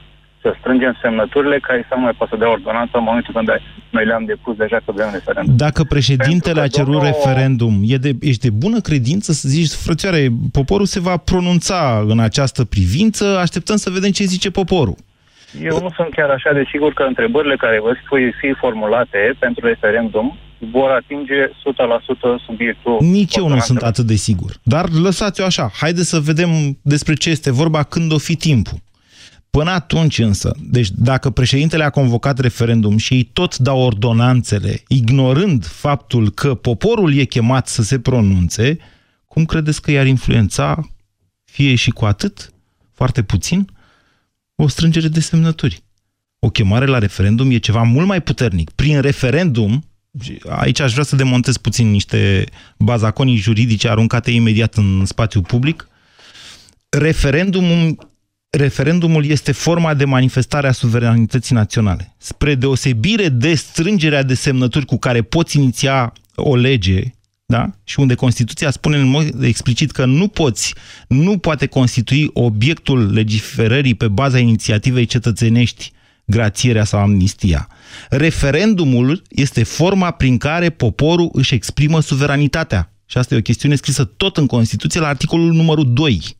Să strângem semnăturile care să nu mai poată să dea ordonanță în momentul când noi le-am depus deja că vrem referendum. Dacă președintele Pentru că a cerut domnul- referendum, e de, ești de bună credință să zici, frățioare, poporul se va pronunța în această privință, așteptăm să vedem ce zice poporul. Eu nu sunt chiar așa de sigur că întrebările care vă voi fi formulate pentru referendum vor atinge 100% subiectul. Nici eu nu sunt ordonanțelor. atât de sigur. Dar lăsați-o așa. Haideți să vedem despre ce este vorba când o fi timpul. Până atunci însă, deci dacă președintele a convocat referendum și ei tot dau ordonanțele, ignorând faptul că poporul e chemat să se pronunțe, cum credeți că i-ar influența, fie și cu atât, foarte puțin, o strângere de semnături? O chemare la referendum e ceva mult mai puternic. Prin referendum, și aici aș vrea să demontez puțin niște bazaconii juridice aruncate imediat în spațiu public, referendumul, referendumul este forma de manifestare a suveranității naționale. Spre deosebire de strângerea de semnături cu care poți iniția o lege, da? și unde Constituția spune în mod explicit că nu poți, nu poate constitui obiectul legiferării pe baza inițiativei cetățenești grațierea sau amnistia. Referendumul este forma prin care poporul își exprimă suveranitatea. Și asta e o chestiune scrisă tot în Constituție la articolul numărul 2.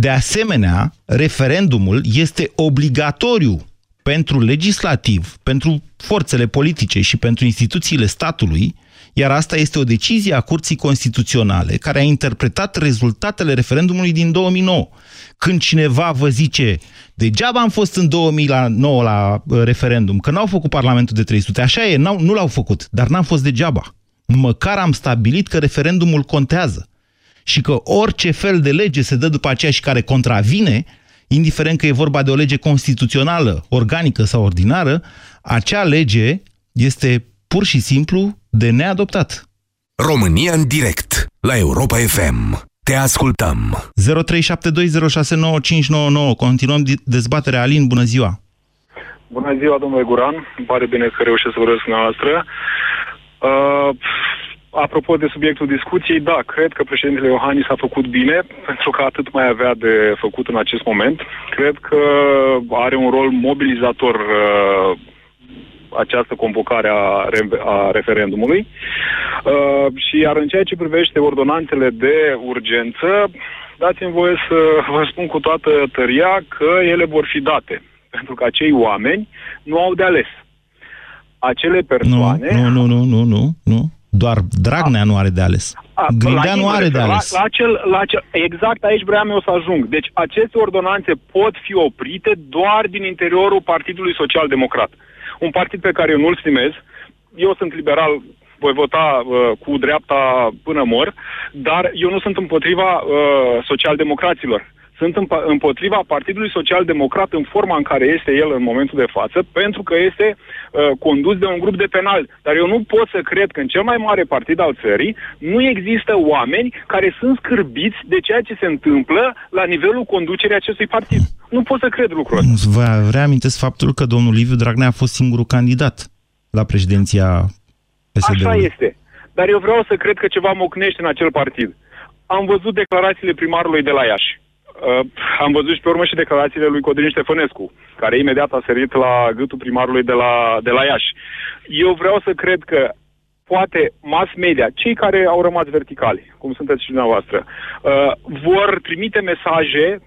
De asemenea, referendumul este obligatoriu pentru legislativ, pentru forțele politice și pentru instituțiile statului, iar asta este o decizie a Curții Constituționale care a interpretat rezultatele referendumului din 2009. Când cineva vă zice, degeaba am fost în 2009 la uh, referendum, că n-au făcut Parlamentul de 300, așa e, n-au, nu l-au făcut, dar n-am fost degeaba. Măcar am stabilit că referendumul contează și că orice fel de lege se dă după aceea și care contravine, indiferent că e vorba de o lege constituțională, organică sau ordinară, acea lege este pur și simplu de neadoptat. România în direct la Europa FM. Te ascultăm. 0372069599. Continuăm di- dezbaterea. Alin, bună ziua! Bună ziua, domnule Guran. Îmi pare bine că reușesc să vorbesc cu dumneavoastră. Uh, apropo de subiectul discuției, da, cred că președintele Iohannis a făcut bine, pentru că atât mai avea de făcut în acest moment. Cred că are un rol mobilizator uh, această convocare a, re- a referendumului. Uh, și iar în ceea ce privește ordonanțele de urgență, dați-mi voie să vă spun cu toată tăria că ele vor fi date. Pentru că acei oameni nu au de ales. Acele Nu, persoane... nu, nu, nu, nu, nu, nu. Doar Dragnea nu are de ales. A, Grindeanu la are de la, ales. La, acel, la acel, exact aici vreau eu să ajung. Deci aceste ordonanțe pot fi oprite doar din interiorul Partidului Social Democrat. Un partid pe care eu nu-l stimez. Eu sunt liberal, voi vota uh, cu dreapta până mor, dar eu nu sunt împotriva uh, socialdemocraților. Sunt împ- împotriva Partidului Social Democrat în forma în care este el în momentul de față, pentru că este uh, condus de un grup de penali. Dar eu nu pot să cred că în cel mai mare partid al țării nu există oameni care sunt scârbiți de ceea ce se întâmplă la nivelul conducerii acestui partid. Nu pot să cred lucrul ăsta. Vă reamintesc faptul că domnul Liviu Dragnea a fost singurul candidat la președinția Așa PSD-ului. este. Dar eu vreau să cred că ceva mocnește în acel partid. Am văzut declarațiile primarului de la Iași. Uh, am văzut și pe urmă și declarațiile lui Codrin Ștefănescu, care imediat a sărit la gâtul primarului de la, de la Iași. Eu vreau să cred că poate mass media, cei care au rămas verticali, cum sunteți și dumneavoastră, uh, vor trimite mesaje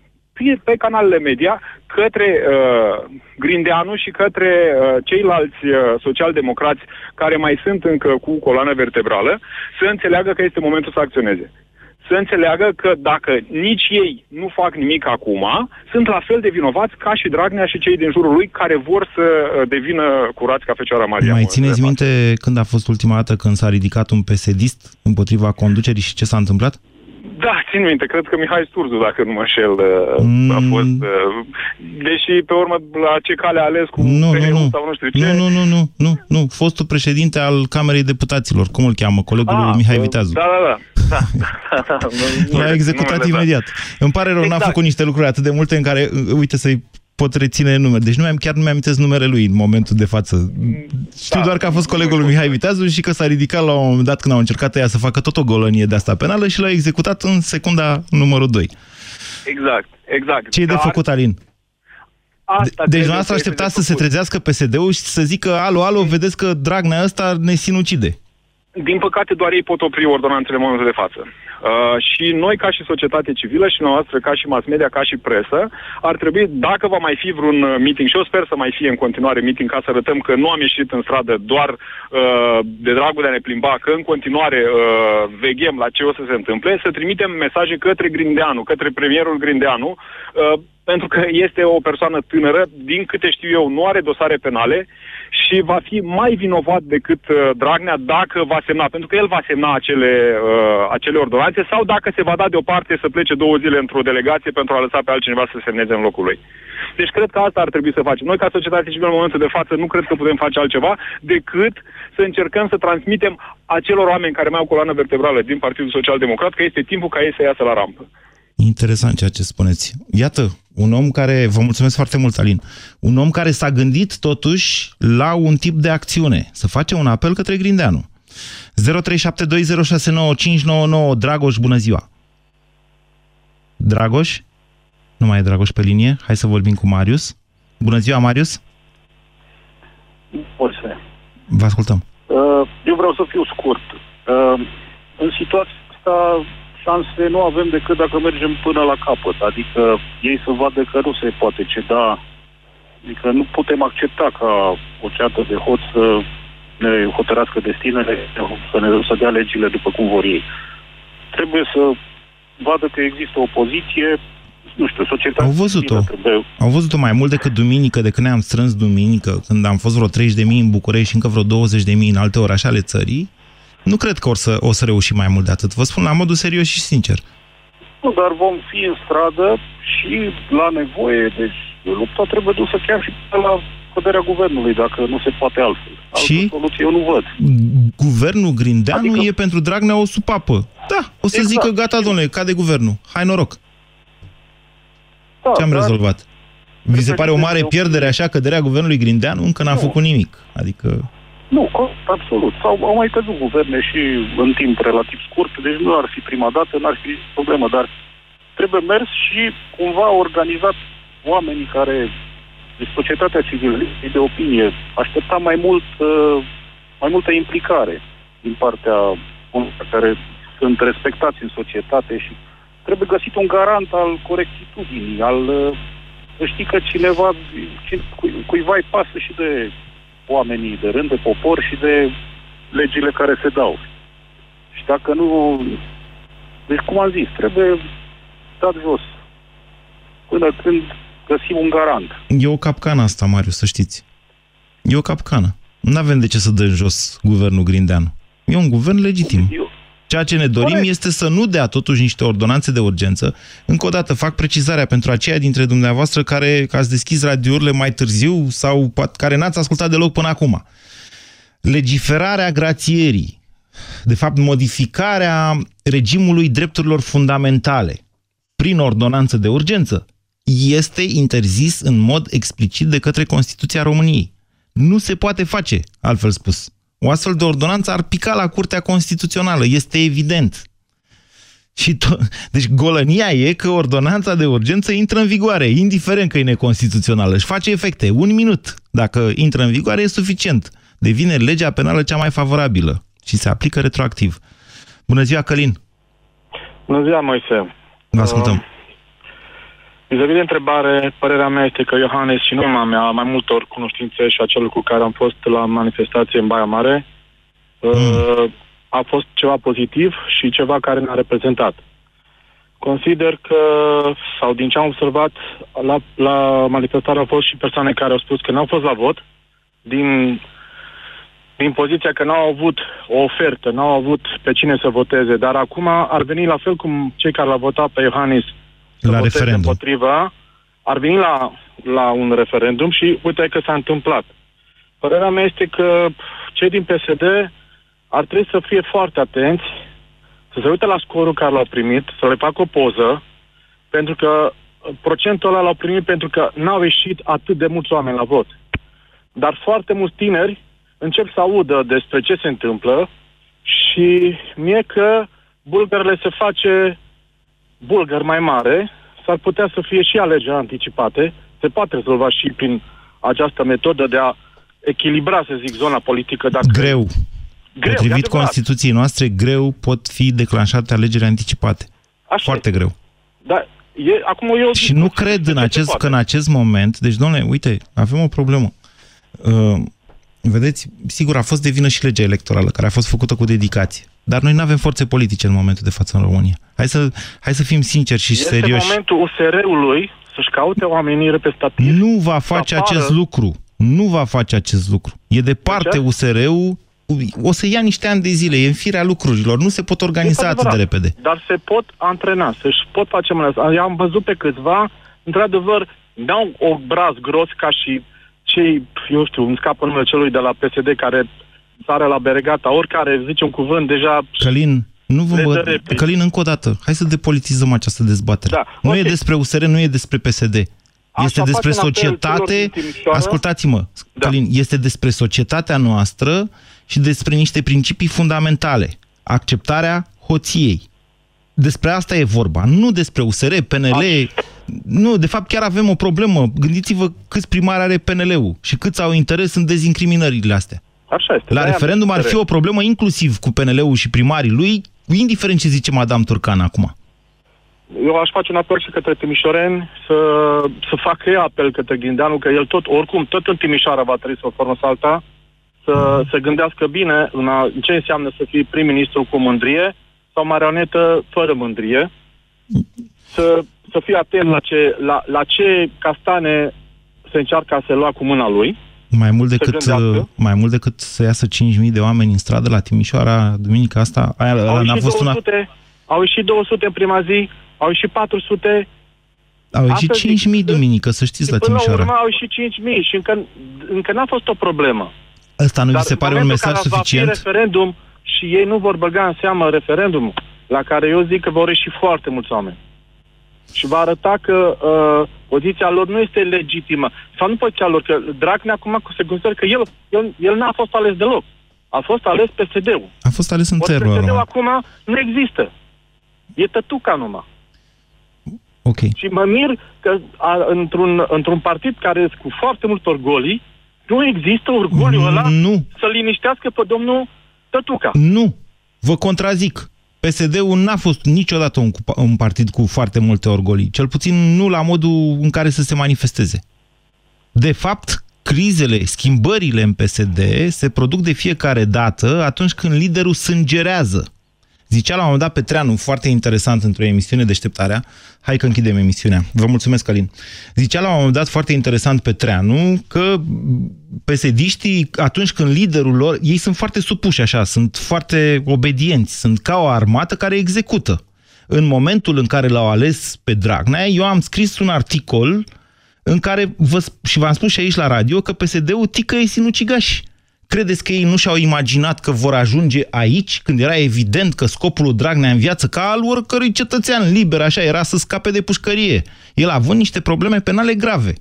pe canalele media către uh, Grindeanu și către uh, ceilalți uh, socialdemocrați care mai sunt încă cu coloană vertebrală să înțeleagă că este momentul să acționeze să înțeleagă că dacă nici ei nu fac nimic acum, sunt la fel de vinovați ca și Dragnea și cei din jurul lui care vor să uh, devină curați ca Fecioara Maria. Mai țineți minte când a fost ultima dată când s-a ridicat un psd împotriva conducerii și ce s-a întâmplat? Da, țin minte, cred că Mihai Sturzu, dacă nu mă șel, mm. a fost... Uh, deși, pe urmă, la ce cale a ales cu nu, nu, nu. sau nu știu ce... Nu, nu, nu, nu, nu, nu. Fostul președinte al Camerei Deputaților, cum îl cheamă? Colegul ah, Mihai Viteazu. Da, da, da. Da, da, da. L-a executat imediat. Da. Îmi pare rău, exact. n-a făcut niște lucruri atât de multe în care, uite, să-i pot reține numele. Deci nu mi-am, chiar nu mi-am numele lui în momentul de față. Știu da. doar că a fost colegul lui Mihai Viteazu și că s-a ridicat la un moment dat când au încercat ea să facă tot o golănie de asta penală și l-a executat în secunda numărul 2. Exact, exact. Ce e Dar... de făcut, Alin? Asta deci dumneavoastră aștepta să se trezească PSD-ul și să zică, alo, alo, vedeți că Dragnea ăsta ne sinucide. Din păcate, doar ei pot opri ordonanțele în momentul de față. Uh, și noi, ca și societate civilă și noastră, ca și mass media, ca și presă, ar trebui, dacă va mai fi vreun uh, meeting, și eu sper să mai fie în continuare meeting, ca să arătăm că nu am ieșit în stradă doar uh, de dragul de a ne plimba, că în continuare uh, veghem la ce o să se întâmple, să trimitem mesaje către Grindeanu, către premierul Grindeanu, uh, pentru că este o persoană tânără, din câte știu eu, nu are dosare penale și va fi mai vinovat decât uh, Dragnea dacă va semna, pentru că el va semna acele, uh, acele ordonanțe sau dacă se va da deoparte să plece două zile într-o delegație pentru a lăsa pe altcineva să semneze în locul lui. Deci cred că asta ar trebui să facem. Noi, ca societate civilă, în momentul de față, nu cred că putem face altceva decât să încercăm să transmitem acelor oameni care mai au coloană vertebrală din Partidul Social Democrat că este timpul ca ei să iasă la rampă. Interesant ceea ce spuneți. Iată, un om care, vă mulțumesc foarte mult, Alin, un om care s-a gândit totuși la un tip de acțiune, să face un apel către Grindeanu. 0372069599 Dragoș, bună ziua! Dragoș? Nu mai e Dragoș pe linie? Hai să vorbim cu Marius. Bună ziua, Marius! Orice. Vă ascultăm. Uh, eu vreau să fiu scurt. Uh, în situația asta șanse nu avem decât dacă mergem până la capăt. Adică ei să vadă că nu se poate ceda. Adică nu putem accepta ca o ceată de hoț să ne hotărască destinele, să ne să dea legile după cum vor ei. Trebuie să vadă că există o poziție, nu știu, societatea... Au văzut-o. Trebuie... Au văzut-o mai mult decât duminică, de când ne-am strâns duminică, când am fost vreo 30.000 în București și încă vreo 20.000 în alte orașe ale țării nu cred că o să, o să reușim mai mult de atât. Vă spun la modul serios și sincer. Nu, dar vom fi în stradă și la nevoie, deci lupta trebuie dusă chiar și la căderea guvernului, dacă nu se poate altfel. Altă și? soluție eu nu văd. Guvernul Grindeanu adică... e pentru Dragnea o supapă. Da, o să exact. zică, gata, domnule, cade guvernul. Hai noroc. Da, Ce am dar... rezolvat? Vi se pare o mare pierdere așa căderea guvernului Grindeanu? Încă n-a făcut nimic. Adică... Nu, absolut. Sau au mai căzut guverne și în timp relativ scurt, deci nu ar fi prima dată, n-ar fi problemă, dar trebuie mers și cumva organizat oamenii care, de societatea civilă, de opinie, aștepta mai mult, uh, mai multă implicare din partea unor care sunt respectați în societate și trebuie găsit un garant al corectitudinii, al uh, să știi că cineva, cuiva îi pasă și de oamenii de rând, de popor și de legile care se dau. Și dacă nu... Deci, cum am zis, trebuie dat jos. Până când găsim un garant. E o capcană asta, Marius, să știți. E o capcană. Nu avem de ce să dăm jos guvernul Grindeanu. E un guvern legitim. Eu, Ceea ce ne dorim Corect. este să nu dea totuși niște ordonanțe de urgență. Încă o dată fac precizarea pentru aceia dintre dumneavoastră care ați deschis radiourile mai târziu sau care n-ați ascultat deloc până acum. Legiferarea grațierii, de fapt modificarea regimului drepturilor fundamentale prin ordonanță de urgență, este interzis în mod explicit de către Constituția României. Nu se poate face, altfel spus. O astfel de ordonanță ar pica la Curtea Constituțională, este evident. Și deci golănia e că ordonanța de urgență intră în vigoare, indiferent că e neconstituțională. Își face efecte. Un minut, dacă intră în vigoare, e suficient. Devine legea penală cea mai favorabilă. și se aplică retroactiv. Bună ziua, Călin! Bună ziua, Moise! Vă ascultăm. Uh, vis-a-vis de întrebare, părerea mea este că Iohannes și nu mea, mai multor cunoștințe și acel cu care am fost la manifestație în Baia Mare, uh, mm. a fost ceva pozitiv și ceva care ne-a reprezentat. Consider că, sau din ce am observat, la, la manifestare au fost și persoane care au spus că n-au fost la vot, din, din poziția că n-au avut o ofertă, n-au avut pe cine să voteze, dar acum ar veni la fel cum cei care l-au votat pe Iohannis la referendum. împotriva, ar veni la, la un referendum și uite că s-a întâmplat. Părerea mea este că cei din PSD ar trebui să fie foarte atenți să se uite la scorul care l-au primit, să le facă o poză, pentru că procentul ăla l-au primit pentru că n-au ieșit atât de mulți oameni la vot. Dar foarte mulți tineri încep să audă despre ce se întâmplă și mie că bulgările se face bulgăr mai mare, s-ar putea să fie și alegeri anticipate, se poate rezolva și prin această metodă de a echilibra, să zic, zona politică. Dacă... Greu. Greu, Potrivit Constituției noastre, greu pot fi declanșate alegeri anticipate. Așa Foarte e. greu. Da, e, acum eu și nu cred în acest, că în acest moment, deci, domnule, uite, avem o problemă. Uh, vedeți, sigur, a fost de vină și legea electorală, care a fost făcută cu dedicație. Dar noi nu avem forțe politice în momentul de față în România. Hai să, hai să fim sinceri și este serioși. Este momentul USR-ului să-și caute oamenii reprezentativi. Nu va face acest lucru. Nu va face acest lucru. E departe USR-ul o să ia niște ani de zile, e în firea lucrurilor, nu se pot organiza atât de repede. Dar se pot antrena, să-și pot face mâna. Eu am văzut pe câțiva, într-adevăr, n-au obraz gros ca și cei, eu știu, îmi scapă numele celui de la PSD care sare la Beregata, oricare zice un cuvânt, deja... Călin, nu vă... Călin, încă o dată, hai să depolitizăm această dezbatere. Da, nu okay. e despre USR, nu e despre PSD. Așa este despre societate... Ascultați-mă, da. Călin, este despre societatea noastră și despre niște principii fundamentale. Acceptarea hoției. Despre asta e vorba, nu despre USR, PNL... Așa. Nu, de fapt chiar avem o problemă. Gândiți-vă câți primari are PNL-ul și câți au interes în dezincriminările astea. Așa este. La referendum ar fi o problemă inclusiv cu PNL-ul și primarii lui, indiferent ce zice Madame Turcan acum. Eu aș face un apel și către Timișoreni să, să facă ea apel către Grindeanu, că el tot, oricum, tot în Timișoara va trebui să o formă salta, să se gândească bine în a, ce înseamnă să fii prim-ministru cu mândrie sau marionetă fără mândrie, să, să fie atent la ce, la, la ce castane se încearcă a se lua cu mâna lui. Mai mult decât, mai mult decât să iasă 5.000 de oameni în stradă la Timișoara duminica asta, aia au n-a fost 200, una... Au ieșit 200 în prima zi, au ieșit 400 au ieșit 5.000 duminică, să știți, la Timișoara. Până la urmă au ieșit 5.000 și încă, încă n-a fost o problemă. Ăsta nu vi se pare un mesaj suficient? Va fi referendum și ei nu vor băga în seamă referendumul, la care eu zic că vor ieși foarte mulți oameni. Și va arăta că uh, poziția lor nu este legitimă. Sau nu poziția lor, că Dragnea acum se consideră că el, el, el n-a fost ales deloc. A fost ales PSD-ul. A fost ales în țărul PSD-ul acum nu există. E tătuca numai. Ok. Și mă mir că a, într-un, într-un partid care este cu foarte mult orgolii, nu există orgoliu ăla nu. să liniștească pe domnul Tătuca. Nu. Vă contrazic. PSD-ul n-a fost niciodată un, un partid cu foarte multe orgolii, cel puțin nu la modul în care să se manifesteze. De fapt, crizele, schimbările în PSD se produc de fiecare dată atunci când liderul sângerează. Zicea la un moment dat Petreanu, foarte interesant într-o emisiune deșteptarea, hai că închidem emisiunea, vă mulțumesc, Alin. Zicea la un moment dat foarte interesant Petreanu că pesediștii, atunci când liderul lor, ei sunt foarte supuși așa, sunt foarte obedienți, sunt ca o armată care execută. În momentul în care l-au ales pe Dragnea, eu am scris un articol în care, vă, și v-am spus și aici la radio, că PSD-ul tică e sinucigași Credeți că ei nu și-au imaginat că vor ajunge aici, când era evident că scopul lui Dragnea în viață, ca al oricărui cetățean liber, așa, era să scape de pușcărie. El având niște probleme penale grave.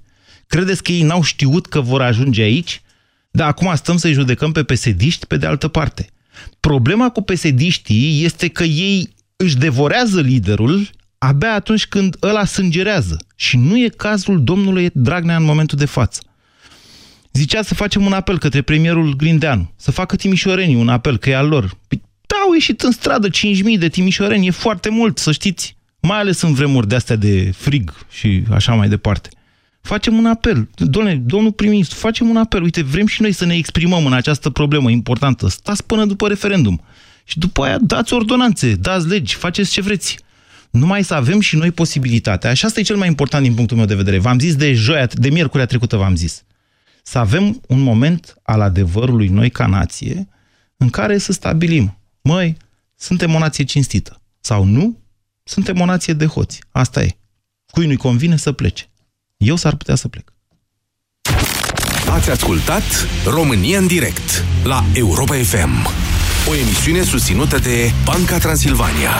Credeți că ei n-au știut că vor ajunge aici? Dar acum stăm să-i judecăm pe pesediști pe de altă parte. Problema cu pesediștii este că ei își devorează liderul abia atunci când ăla sângerează. Și nu e cazul domnului Dragnea în momentul de față. Zicea să facem un apel către premierul Grindeanu, să facă timișorenii un apel, că e al lor. Păi, da, au ieșit în stradă 5.000 de timișoreni, e foarte mult, să știți. Mai ales în vremuri de astea de frig și așa mai departe. Facem un apel. Doamne, domnul prim-ministru, facem un apel. Uite, vrem și noi să ne exprimăm în această problemă importantă. Stați până după referendum. Și după aia dați ordonanțe, dați legi, faceți ce vreți. Numai să avem și noi posibilitatea. Și asta e cel mai important din punctul meu de vedere. V-am zis de joia, de miercurea trecută v-am zis. Să avem un moment al adevărului noi ca nație în care să stabilim, măi, suntem o nație cinstită. Sau nu, suntem o nație de hoți. Asta e. Cui nu-i convine să plece. Eu s-ar putea să plec. Ați ascultat România în direct la Europa FM, o emisiune susținută de Banca Transilvania.